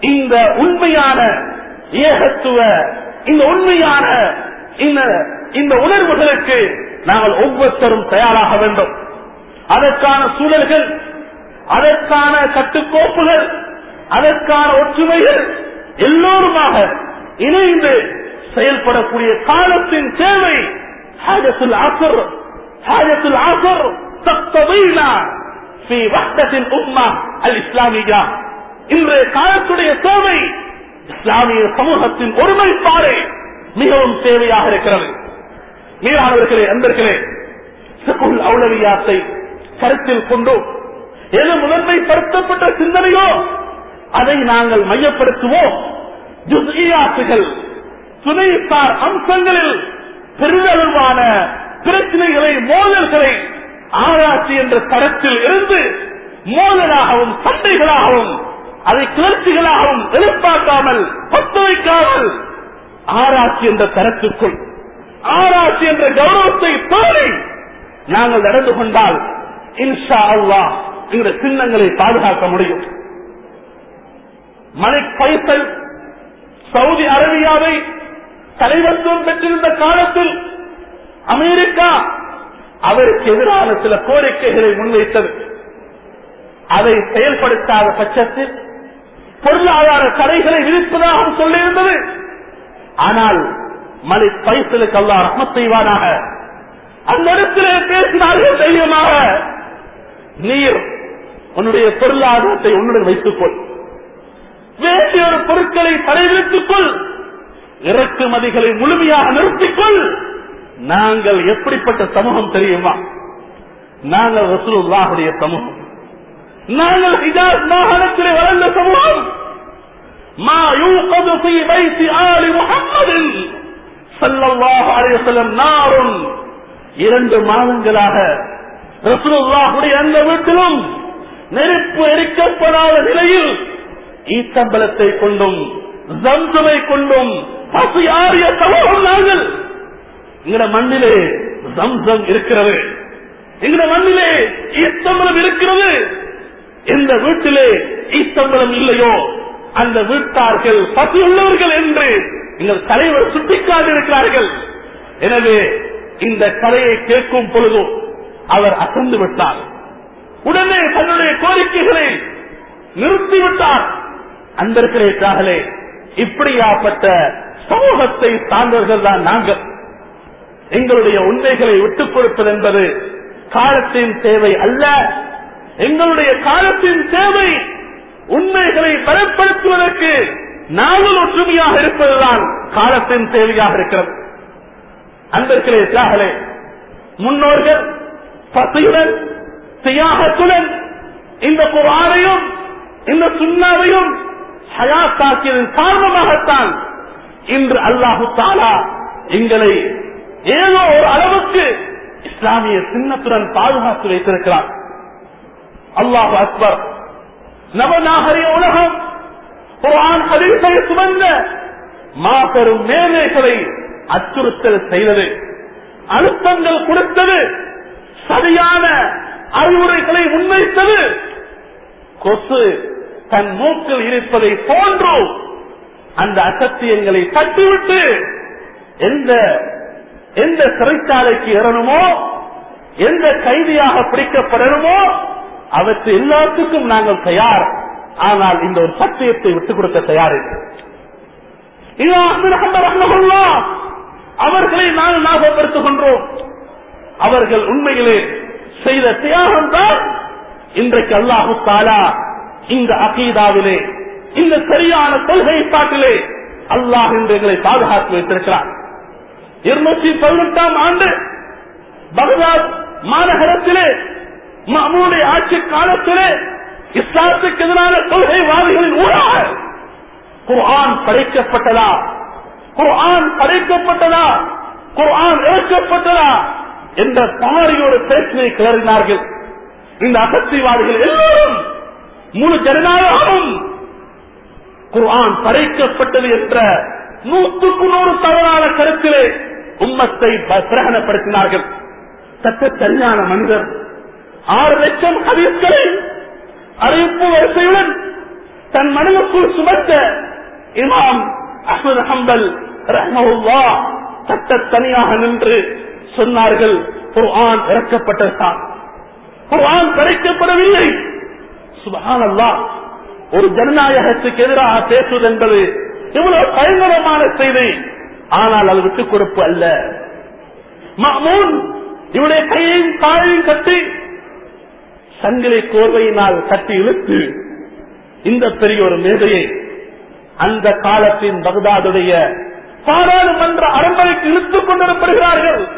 இந்த உண்மையான ஏகத்துவ இந்த உண்மையான இந்த உணர்வுகளுக்கு நாங்கள் ஒவ்வொருத்தரும் தயாராக வேண்டும். அதற்கான சூழல்கள் அதற்கான கட்டுக்கோப்புகள் அதற்கான ஒற்றுமைகள் எல்லோருமாக இணைந்து செயல்படக்கூடிய காலத்தின் தேவை. ஹாஜத்துல் ஆசர் ஹாஜத்துல் ஆசர் தத்தவைனா உம்மா அல் இஸ்லாமியா. இன்றைய காலத்துடைய தேவை இஸ்லாமிய சமூகத்தின் ஒருமைப்பாடு மிகவும் தேவையாக இருக்கிறது. மீதானவர்களே அன்பர்களே சகுல் அவுளவியாத்தை கருத்தில் கொண்டு எது முதன்மைப்படுத்தப்பட்ட சிந்தனையோ அதை நாங்கள் மையப்படுத்துவோம். ஜுஸ்இயாத்துகள் துணைசார் அம்சங்களில் பெருதளவான பிரச்சனைகளை மோதல்களை ஆராய்ச்சி என்ற தரத்தில் இருந்து மோதலாகவும் சண்டைகளாகவும் அதை கிளர்ச்சிகளாகவும் எதிர்பார்க்காமல் பத்து வைக்காமல் ஆராய்ச்சி என்ற தரத்துக்குள் ஆராய்ச்சி என்ற கௌரவத்தை தோறி நாங்கள் நடந்து கொண்டால் இன்ஷா அல்லா இந்த சின்னங்களை பாதுகாக்க முடியும். மலிக் பைசல் சவுதி அரேபியாவை தலைவத்துவம் பெற்றிருந்த காலத்தில் அமெரிக்கா அவருக்கு எதிரான சில கோரிக்கைகளை முன்வைத்தது. அதை செயல்படுத்தாத பட்சத்தில் பொருளாதார தடைகளை விதிப்பதாக சொல்லியிருந்தது. ஆனால் மலை பைசலுக்கு அல்லா ரஹமத் செய்வானாக. அந்த இடத்திலே பேசினார்கள் தைரியமாக. நீர் உன்னுடைய பொருளாதாரத்தை உன்னுடன் வைத்துக்கொள். வேண்டிய ஒரு பொருட்களை தடை விதித்துக்கொள் இறக்குமதிகளை முழுமையாக நிறுத்திக்கொள். நாங்கள் எப்படிப்பட்ட சமூகம் தெரியுமா? நாங்கள் ரசூலுல்லாஹுடைய சமூகம். நாங்கள் ஹிஜாஸ் மாகாணத்திலே வளர்ந்த சமூகம். மா இரண்டு மாதங்களாக ரசூலுல்லாஹுடைய அந்த வீட்டிலும் நெருப்பு எரிக்கப்படாத நிலையில் ஈத்தம்பலத்தை கொண்டும் ஜம்சமை கொண்டும் பசு ஆறிய சமூகம் நாங்கள். எங்கட மண்ணிலே ஜம்சம் இருக்கிறது. எங்கட மண்ணிலே ஈத்தம்பலம் இருக்கிறது. எந்த வீட்டிலே ஈஸ்தம்பரம் இல்லையோ? அந்த வீட்டார்கள் பசியுள்ளவர்கள் என்று எங்கள் தலைவர் சுட்டிக்காட்டியிருக்கிறார்கள். எனவே இந்த கதையை கேட்கும் பொழுதும் அவர் அசந்து விட்டார். உடனே தன்னுடைய கோரிக்கைகளை நிறுத்திவிட்டார். அன்பர்களே இப்படியாப்பட்ட சமூகத்தை சார்ந்தவர்கள் தான் நாங்கள். எங்களுடைய உண்மைகளை விட்டுக் கொடுப்பது என்பது காலத்தின் தேவை அல்ல. எங்களுடைய காலத்தின் தேவை உண்மைகளை பலப்படுத்துவதற்கு நாங்கள் ஒற்றுமையாக இருப்பதுதான் காலத்தின் தேவையாக இருக்கிறது. அன்பர்களே தியாகலே முன்னோர்கள் பசியுடன் தியாகத்துடன் இந்த குரானையும் இந்த சுண்ணாவையும் ஹயாத்தாக்கியதன் காரணமாகத்தான் இன்று அல்லாஹு தாலா எங்களை ஏதோ ஒரு அளவுக்கு இஸ்லாமிய சின்னத்துடன் பாதுகாத்து வைத்திருக்கிறார். அல்லாஹ் அக்பர். நவநாகரிக உலகம். குர்ஆன் ஹதீஸை சுமந்த மாபெரும் மேலைகளை அச்சுறுத்தல் செய்தது. அழுத்தங்கள் கொடுத்தது. சரியான அறிவுரைகளை முன்வைத்தது. கொசு தன் மூக்கில் இருப்பதை போன்றோ அந்த அசத்தியங்களை தட்டிவிட்டு எந்த எந்த சிறைச்சாலைக்கு ஏறணுமோ எந்த கைதியாக பிடிக்கப்படணுமோ அவற்றை எல்லாத்துக்கும் நாங்கள் தயார். ஆனால் இந்த ஒரு சத்தியத்தை விட்டுக் கொடுக்க தயாரில்லை அவர்களை நாங்கள் ஞாபகப்படுத்துகின்றோம் அவர்கள் உண்மையிலே செய்த தியாகம் தான் இன்றைக்கு அல்லாஹு தாலா இந்த அகீதாவிலே இந்த சரியான கொள்கை பாட்டிலே அல்லாஹ் இன்று எங்களை பாதுகாத்து வைத்திருக்கிறார். இருநூற்றி பதினெட்டாம் ஆண்டு பகதாத் மாநகரத்திலே மாமூடைய ஆட்சி காலத்திலே இஸ்லாத்துக்கு எதிரான கொள்கைவாதிகளின் ஊடாக குர்ஆன் படைக்கப்பட்டதா? குர்ஆன் படைக்கப்பட்டதா? குர்ஆன் ஏற்கப்பட்டதா? என்ற பாரியோடு பேச்சினை கிளறினார்கள். இந்த அகத்திவாதிகள் எல்லோரும் முழு ஜனநாயகமும் குர்ஆன் படைக்கப்பட்டது என்ற நூற்றுக்கு நூறு தவறான கருத்திலே உம்மத்தை பிரகடனப்படுத்தினார்கள். சட்ட சரியான மனிதர் ஆறு லட்சம் ஹதீஸ்களை அறிவிப்பு வரிசையுடன் தன் மனதுக்குள் சுமத்த இமாம் அஹமது ஹம்பல் ரஹ்மவுல்லா சட்ட தனியாக நின்று சொன்னார்கள் குர்ஆன் இறக்கப்பட்டதுதான். குர்ஆன் படைக்கப்படவில்லை. சுபஹான் அல்லா ஒரு ஜனநாயகத்துக்கு எதிராக பேசுவது என்பது இவ்வளவு பயங்கரமான செய்தி. ஆனால் அது விட்டுக் கொடுப்பு அல்ல. மாமூன் இவருடைய கையையும் காலையும் கட்டி சங்கிலி கோர்வையினால் கட்டி இழுத்து இந்த பெரிய ஒரு மேதையை அந்த காலத்தின் பகதாதுடைய பாராளுமன்ற அரண்மனைக்கு இழுத்துக் கொண்டிருப்படுகிறார்கள்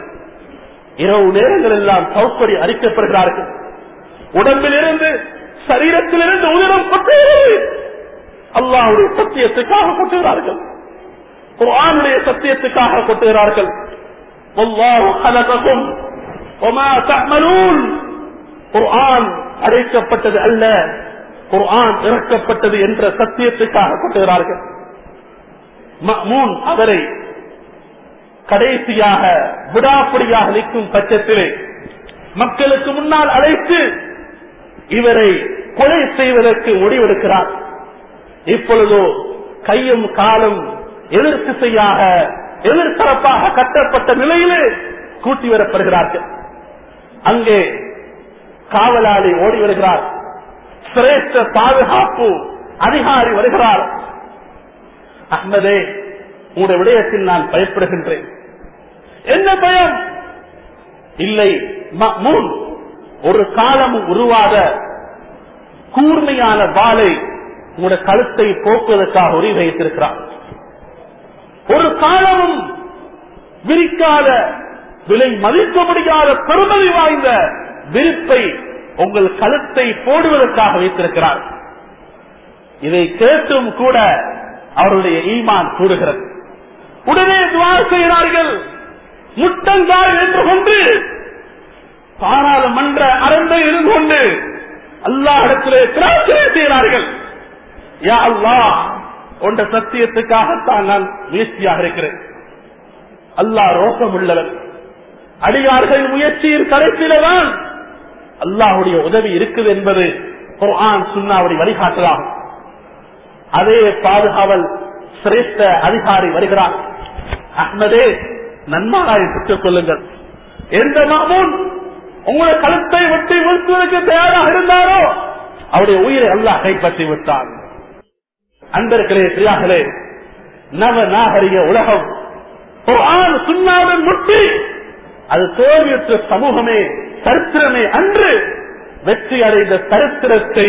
இரவு நேரங்கள் எல்லாம் சௌப்படி அறிக்கப்படுகிறார்கள் உடம்பிலிருந்து சரீரத்திலிருந்து உயிரம் கொட்டுகிறது. அல்லாவுடைய சத்தியத்துக்காக கொட்டுகிறார்கள். குரானுடைய சத்தியத்துக்காக கொட்டுகிறார்கள். ஒவ்வொரு கலகக்கும் ஒமா தமலூன் குர்ஆன் அழைக்கப்பட்டது அல்ல. குர்ஆன் இறக்கப்பட்டது என்ற சத்தியத்துக்காக கொட்டுகிறார்கள். மஹ்மூன் அவரை கடைசியாக விடாப்படியாக நிற்கும் பட்சத்திலே மக்களுக்கு முன்னால் அழைத்து இவரை கொலை செய்வதற்கு முடிவெடுக்கிறார். இப்பொழுதோ கையும் காலும் எதிர் திசையாக எதிர்த்தரப்பாக கட்டப்பட்ட நிலையிலே கூட்டி வரப்படுகிறார்கள். அங்கே காவலாளி ஓடி வருகிறார். சிரேஷ்ட பாதுகாப்பு அதிகாரி வருகிறார். அஹ்மதே உங்களுடைய விடயத்தில் நான் பயப்படுகின்றேன். என்ன பயம்? இல்லை முன் ஒரு காலமும் உருவாத கூர்மையான வாளை உங்களுடைய கழுத்தை போக்குவதற்காக உரி வைத்திருக்கிறார். ஒரு காலமும் விரிக்காத விலை மதிக்க முடியாத பெருமதி வாய்ந்த விருப்பை உங்கள் கழுத்தை போடுவதற்காக வைத்திருக்கிறார். இதை கேட்டும் கூட அவருடைய ஈமான் கூடுகிறது. உடனே துவா செய்கிறார்கள். முட்டங்கால் என்று கொண்டு பாராளுமன்ற அரண்டை இருந்து கொண்டு அல்லாஹிடத்திலே பிரார்த்தனை செய்கிறார்கள். யா அல்லா உண்ட சத்தியத்துக்காகத்தான் நான் முயற்சியாக இருக்கிறேன். அல்லா ரோசம் உள்ளவன் அடியார்கள் முயற்சியின் கடைசியில்தான் அல்லாஹுடைய உதவி இருக்குது என்பது குர்ஆன் சுன்னாவுடைய வழிகாட்டலாம் அதே பாதுகாவல் சிரேஷ்ட அதிகாரி வருகிறார். அஹ்மதே நன்மாராய் பெற்றுக் கொள்ளுங்கள். எந்த மாமூன் உங்களுடைய கழுத்தை விட்டு வீழ்த்துவதற்கு தயாராக இருந்தாரோ அவருடைய உயிரை அல்லாஹ் கைப்பற்றி விட்டார் அன்பர்களே பிரியார்களே நவ நாகரிக உலகம் குர்ஆன் முட்டி அது தோல்வியுற்ற சமூகமே சரித்திரமே அன்று வெற்றி அடைந்த சரித்திரத்தை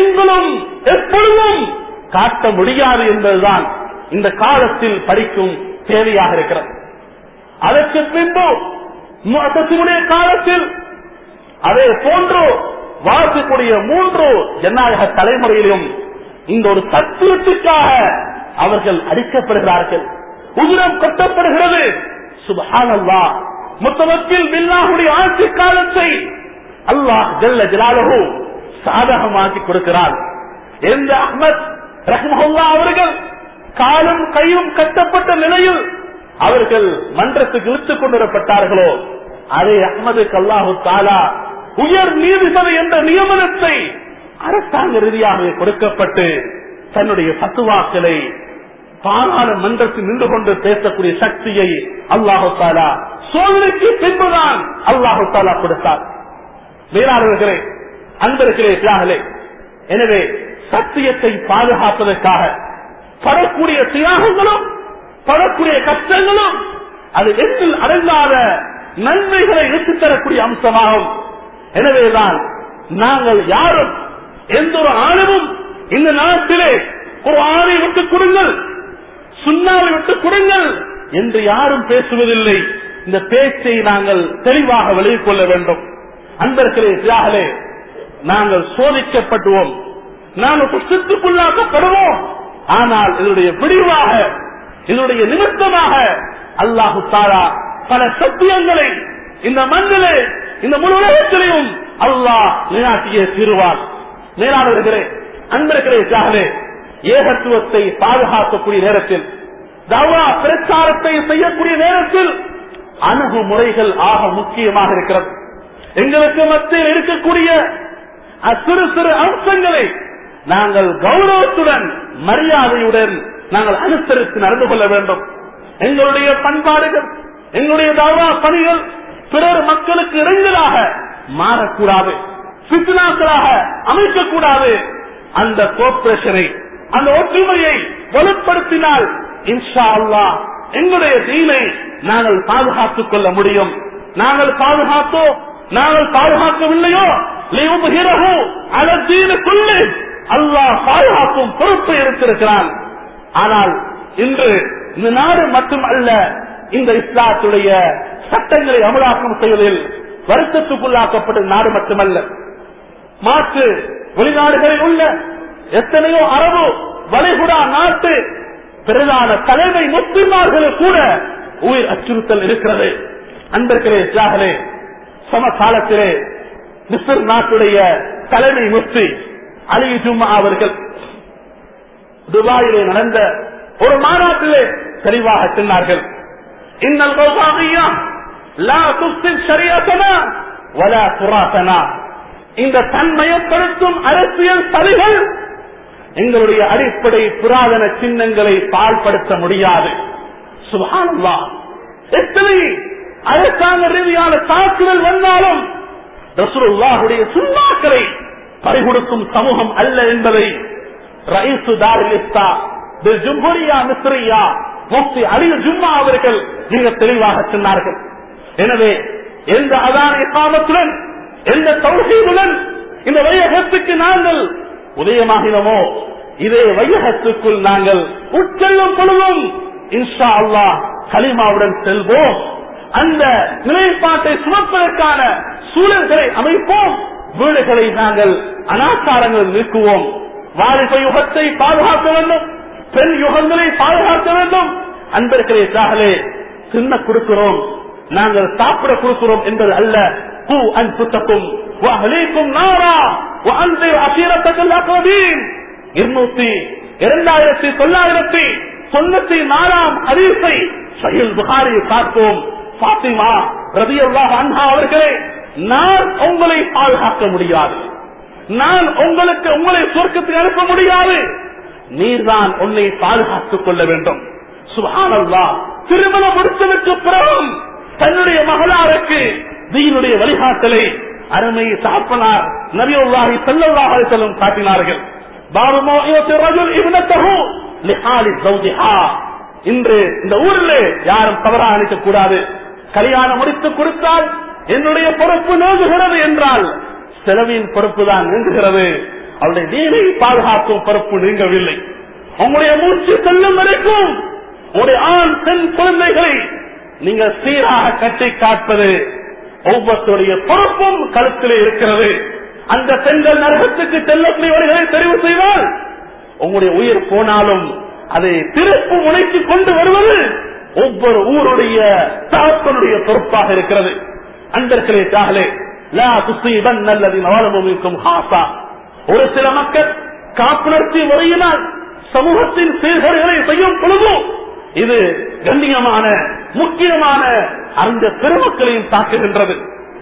எங்களும் எப்பொழுதும் காட்ட முடியாது என்பதுதான் இந்த காலத்தில் படிக்கும் தேவையாக இருக்கிறது. அதற்கு பின்பு முஅத்தசிமுடைய காலத்தில் அதே போன்று வாழக்கூடிய மூன்று ஜனநாயக தலைமுறையிலும் இந்த ஒரு சத்தியத்துக்காக அவர்கள் அடிக்கப்படுகிறார்கள். உதிரம் கட்டப்படுகிறது. சுபஹானல்லா முத்தமத்தில் பில்லாஹுடைய ஆட்சி காலத்தை அல்லாஹ் ஜல்ல ஜலாலஹு சாதகமாக்கி கொடுக்கிறார். எந்த அஹ்மத் ரஹ்மஹுல்லா அவர்கள் காலும் கையும் கட்டப்பட்ட நிலையில் அவர்கள் மன்றத்துக்கு இழுத்துக் கொண்டிருப்பட்டார்களோ அதே அஹ்மதுக்கு கல்லாஹு தாலா உயர் நீதிபதி என்ற நியமனத்தை அரசாங்க ரீதியாக கொடுக்கப்பட்டு தன்னுடைய பத்துவாக்களை பாராளுமன்றத்தில் நின்று கொண்டு பேசக்கூடிய சக்தியை அல்லாஹு தாலா சோதனைக்கு பின்புதான் அல்லாஹு தாலா கொடுத்தார். மேலாளர்களே அன்பர்களே தியாகலே எனவே சத்தியத்தை பாதுகாப்பதற்காக படக்கூடிய தியாகங்களும் படக்கூடிய கஷ்டங்களும் அது எட்டில் அடங்காத நன்மைகளை எடுத்துத் தரக்கூடிய அம்சமாகும். எனவேதான் நாங்கள் யாரும் எந்த ஒரு ஆணவம் இந்த நாட்டிலே ஒரு ஆணை விட்டுக் கொடுங்கள் சுண்ணாவை விட்டுக் கொடுங்கள் என்று யாரும் பேசுவதில்லை. இந்த பேச்சை நாங்கள் தெளிவாக விலகிக் வேண்டும். அன்பர்களே தியாகலே நாங்கள் சோதிக்கப்பட்டுவோம். நாங்கள் குற்றத்துக்குள்ளாக்கப்படுவோம் ஆனால் இதனுடைய விடிவாக இதனுடைய நிமித்தமாக அல்லாஹு தாரா பல சத்தியங்களை இந்த மண்ணிலே இந்த முழு உலகத்திலையும் அல்லாஹ் நிலைநாட்டிய தீருவார். மேலாளர்களே அன்பர்களே தியாகலே ஏகத்துவத்தை பாதுகாக்கக்கூடிய நேரத்தில் தவா பிரச்சாரத்தை செய்யக்கூடிய நேரத்தில் அணுகுமுறைகள் ஆக முக்கியமாக இருக்கிறது. எங்களுக்கு மத்தியில் இருக்கக்கூடிய சிறு சிறு அம்சங்களை நாங்கள் கௌரவத்துடன் மரியாதையுடன் நாங்கள் அனுசரித்து நடந்து கொள்ள வேண்டும். எங்களுடைய பண்பாடுகள் எங்களுடைய தாவா பணிகள் பிறர் மக்களுக்கு இடைஞ்சலாக மாறக்கூடாது சித்தனாக்களாக அமைக்கக்கூடாது. அந்த கோபரேஷனை அந்த ஒற்றுமையை வலுப்படுத்தினால் இன்ஷா அல்லா எங்களுடைய தீனை நாங்கள் பாதுகாத்துக் கொள்ள முடியும். நாங்கள் பாதுகாத்தோ நாங்கள் பாதுகாக்கவில்லையோ அலத்தீனுக்குள்ளே அல்லாஹ் பாதுகாக்கும் பொறுப்பு எடுத்திருக்கிறான். ஆனால் இன்று இந்த நாடு மட்டுமல்ல இந்த இஸ்லாத்துடைய சட்டங்களை அமலாக்கம் செய்வதில் வருத்தத்துக்குள்ளாக்கப்பட்ட நாடு மட்டுமல்ல. மாற்று வெளிநாடுகளில் உள்ள எத்தனையோ அரபு வளைகுடா நாட்டு பிரதான தலைமை முஸ்லிமார்களும் கூட உயிர் அச்சுறுத்தல் இருக்கிறது. அன்பர்களே தியாகலே சம காலத்திலே மிஸ்ர் நாட்டுடைய தலைமை முஸ்தி அலி ஜும்மா அவர்கள் துபாயிலே நடந்த ஒரு மாநாட்டிலே தெளிவாக சொன்னார்கள். இன்னல் லா துஸ்தின் சரியாசனா வலா துராசனா இந்த தன்மயப்படுத்தும் அரசியல் சதிகள் எங்களுடைய அடிப்படை புராதன சின்னங்களை பால்படுத்த முடியாது. சுபானல்லா எத்தனை அரசாங்க ரீதியான தாக்குதல் வந்தாலும் ரசூலுல்லாஹுடைய சுண்ணாக்களை பறிகொடுக்கும் சமூகம் அல்ல என்பதை ரயிசு தாரிலிஸ்தா ஜும்புரியா மிஸ்ரியா முக்தி அலில் ஜும்மா அவர்கள் மிக தெளிவாக சொன்னார்கள். எனவே எந்த அதான இக்காமத்துடன் எந்த தௌஹீதுடன் இந்த வையகத்துக்கு நாங்கள் உதயமாகினமோ இதே வையகத்துக்குள் நாங்கள் உட்செல்லும் பொழுதும் இன்ஷா அல்லாஹ் கலிமாவுடன் செல்வோம். அந்த நிலைப்பாட்டை சுமப்பதற்கான சூழல்களை அமைப்போம். வீடுகளை நாங்கள் அனாச்சாரங்கள் நீக்குவோம். வாலிப யுகத்தை பாதுகாக்க வேண்டும். பெண் யுகங்களை பாதுகாக்க வேண்டும். அன்பர்களே தாகலே சின்ன கொடுக்கிறோம். நாங்கள் சாப்பிட கொடுக்கிறோம் என்பது அல்ல. பூ அன்புத்தக்கும். அகலீக்கும் நாரா அந்த அசீரத்தங்கள் இருநூத்தி இரண்டாயிரத்தி தொள்ளாயிரத்தி தொண்ணூத்தி நாலாம் ஹதீஸை சஹில் புகாரி பார்ப்போம். பாத்திமா ரவி அண்ணா அவர்களே நான் உங்களை பாதுகாக்க முடியாது. நான் உங்களுக்கு உங்களை சுருக்கத்தில் அனுப்ப முடியாது. நீர்தான் உன்னை பாதுகாத்துக் கொள்ள வேண்டும். சுபானல்லா திருமண முடித்ததற்கு பிறகும் தன்னுடைய மகளாருக்கு தீனுடைய வழிகாட்டலை அருமை சாப்பனார் நபியுல்லாஹி செல்லல்லாஹ் செல்லும் காட்டினார்கள். இன்று இந்த ஊரில் யாரும் தவறாக அளிக்க கூடாது கல்யாணம் முடித்து கொடுத்தால் என்னுடைய பொறுப்பு நீங்குகிறது என்றால் செலவின் பொறுப்பு தான் நீங்குகிறது. அவருடைய நீரை பாதுகாக்கும் பொறுப்பு நீங்கவில்லை. உங்களுடைய மூச்சு செல்லும் வரைக்கும் உங்களுடைய ஆண் பெண் குழந்தைகளை நீங்கள் சீராக கட்டி காட்பது ஒவ்வொருத்தருடைய பொறுப்பும் கருத்திலே இருக்கிறது. அந்த பெண்கள் நரகத்துக்கு செல்லக்கூடியவர்களை தெரிவு செய்தால் உங்களுடைய உயிர் போனாலும் அதை திருப்பு முனைக்கு கொண்டு வருவது ஒவ்வொரு ஊருடைய தாக்கனுடைய பொறுப்பாக இருக்கிறது. அன்பர்களே தாகலே லா சுசீபன் நல்லது நவாலமுமிக்கும் ஹாசா. ஒரு சில மக்கள் காப்புணர்ச்சி முறையினால் சமூகத்தின் சீர்கேடுகளை செய்யும் பொழுதும் இது கண்ணியமான முக்கியமான அந்த பெருமக்களையும் தாக்குகின்றது.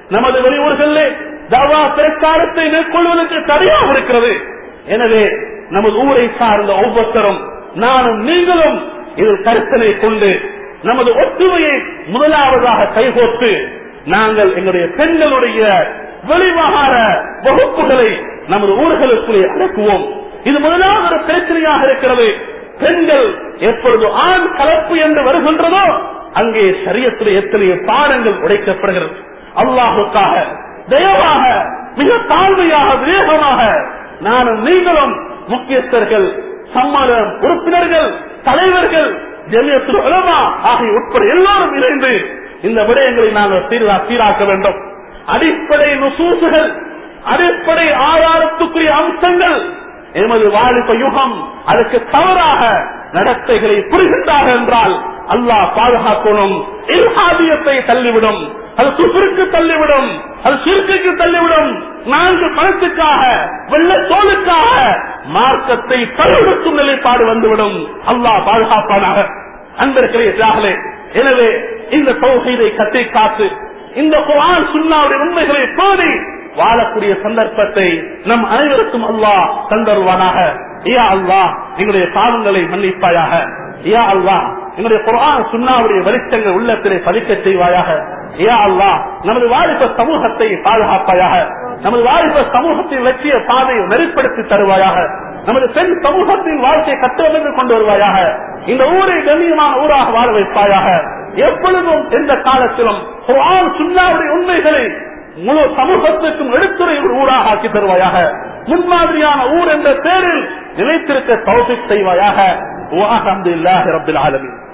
நமது வெளியூர்களிலே தவா பிரச்சாரத்தை மேற்கொள்வதற்கு தடையாக இருக்கிறது. எனவே நமது ஊரை சார்ந்த ஒவ்வொருத்தரும் நானும் நீங்களும் இதில் கருத்தனை கொண்டு நமது ஒற்றுமையை முதலாவதாக கைகோர்த்து நாங்கள் எங்களுடைய பெண்களுடைய வெளிவகார வகுப்புகளை நமது ஊர்களுக்குள்ளே அடக்குவோம். இது முதலாவது ஒரு பிரச்சனையாக இருக்கிறது. பெண்கள் எப்பொழுது ஆண் கலப்பு என்று வருகின்றதோ அங்கே சரியத்தில் எத்தனைய பாடங்கள் உடைக்கப்படுகிறது. அல்லாஹுக்காக தயவாக மிக தாழ்மையாக விவேகமாக நானும் நீங்களும் முக்கியஸ்தர்கள் சம்மதம் உறுப்பினர்கள் தலைவர்கள் ஜெமியத்தில் உலமா ஆகிய உட்பட எல்லாரும் இணைந்து இந்த விடயங்களை நாங்கள் சீரா சீராக்க வேண்டும். அடிப்படை நுசூசுகள் அடிப்படை ஆதாரத்துக்குரிய அம்சங்கள் எமது வாலிப யுகம் அதற்கு தவறாக நடத்தைகளை புரிகின்றார்கள் என்றால் அல்லாஹ் பாதுகாக்கணும் இல்ஹாதியத்தை தள்ளிவிடும் அது சுசுருக்கு தள்ளிவிடும் அது சிறுக்கைக்கு தள்ளிவிடும். நான்கு பணத்துக்காக வெள்ளத்தோலுக்காக மார்க்கத்தை தள்ளிவிடுத்தும் நிலைப்பாடு வந்துவிடும். அல்லாஹ் பாதுகாப்பானாக. அன்பர்களே எனவே இந்த சௌகீதை கத்தை காத்து இந்த குரான் சுண்ணாவுடைய உண்மைகளை பேணி வாழக்கூடிய சந்தர்ப்பத்தை நம் அனைவருக்கும் அல்லாஹ் தந்தருவானாக ஐயா அல்லாஹ் எங்களுடைய பாவங்களை மன்னிப்பாயாக. ஐயா அல்லாஹ் எங்களுடைய குரான் சுண்ணாவுடைய வெளிச்சங்கள் உள்ளத்திலே பதிக்க செய்வாயாக. ஐயா அல்லாஹ் நமது வாலிப சமூகத்தை பாதுகாப்பாயாக. நமது வாலிப சமூகத்தின் லட்சிய பாதையை நெறிப்படுத்தி தருவாயாக. நமது பெண் சமூகத்தின் வாழ்க்கையை கட்டுவதற்கு கொண்டு வருவாயாக. இந்த ஊரை கண்ணியமான ஊராக வாழ வைப்பாயாக. எப்பொழுதும் எந்த காலத்திலும் குர்ஆன் சுன்னாவுடைய உண்மைகளை முழு சமூகத்திற்கும் எடுத்துரை ஊராக ஆக்கி தருவாயாக. முன்மாதிரியான ஊர் என்ற பேரில் நிலைத்திருக்க தௌசிக் செய்வாயாக. ரபில் ஆலமின்.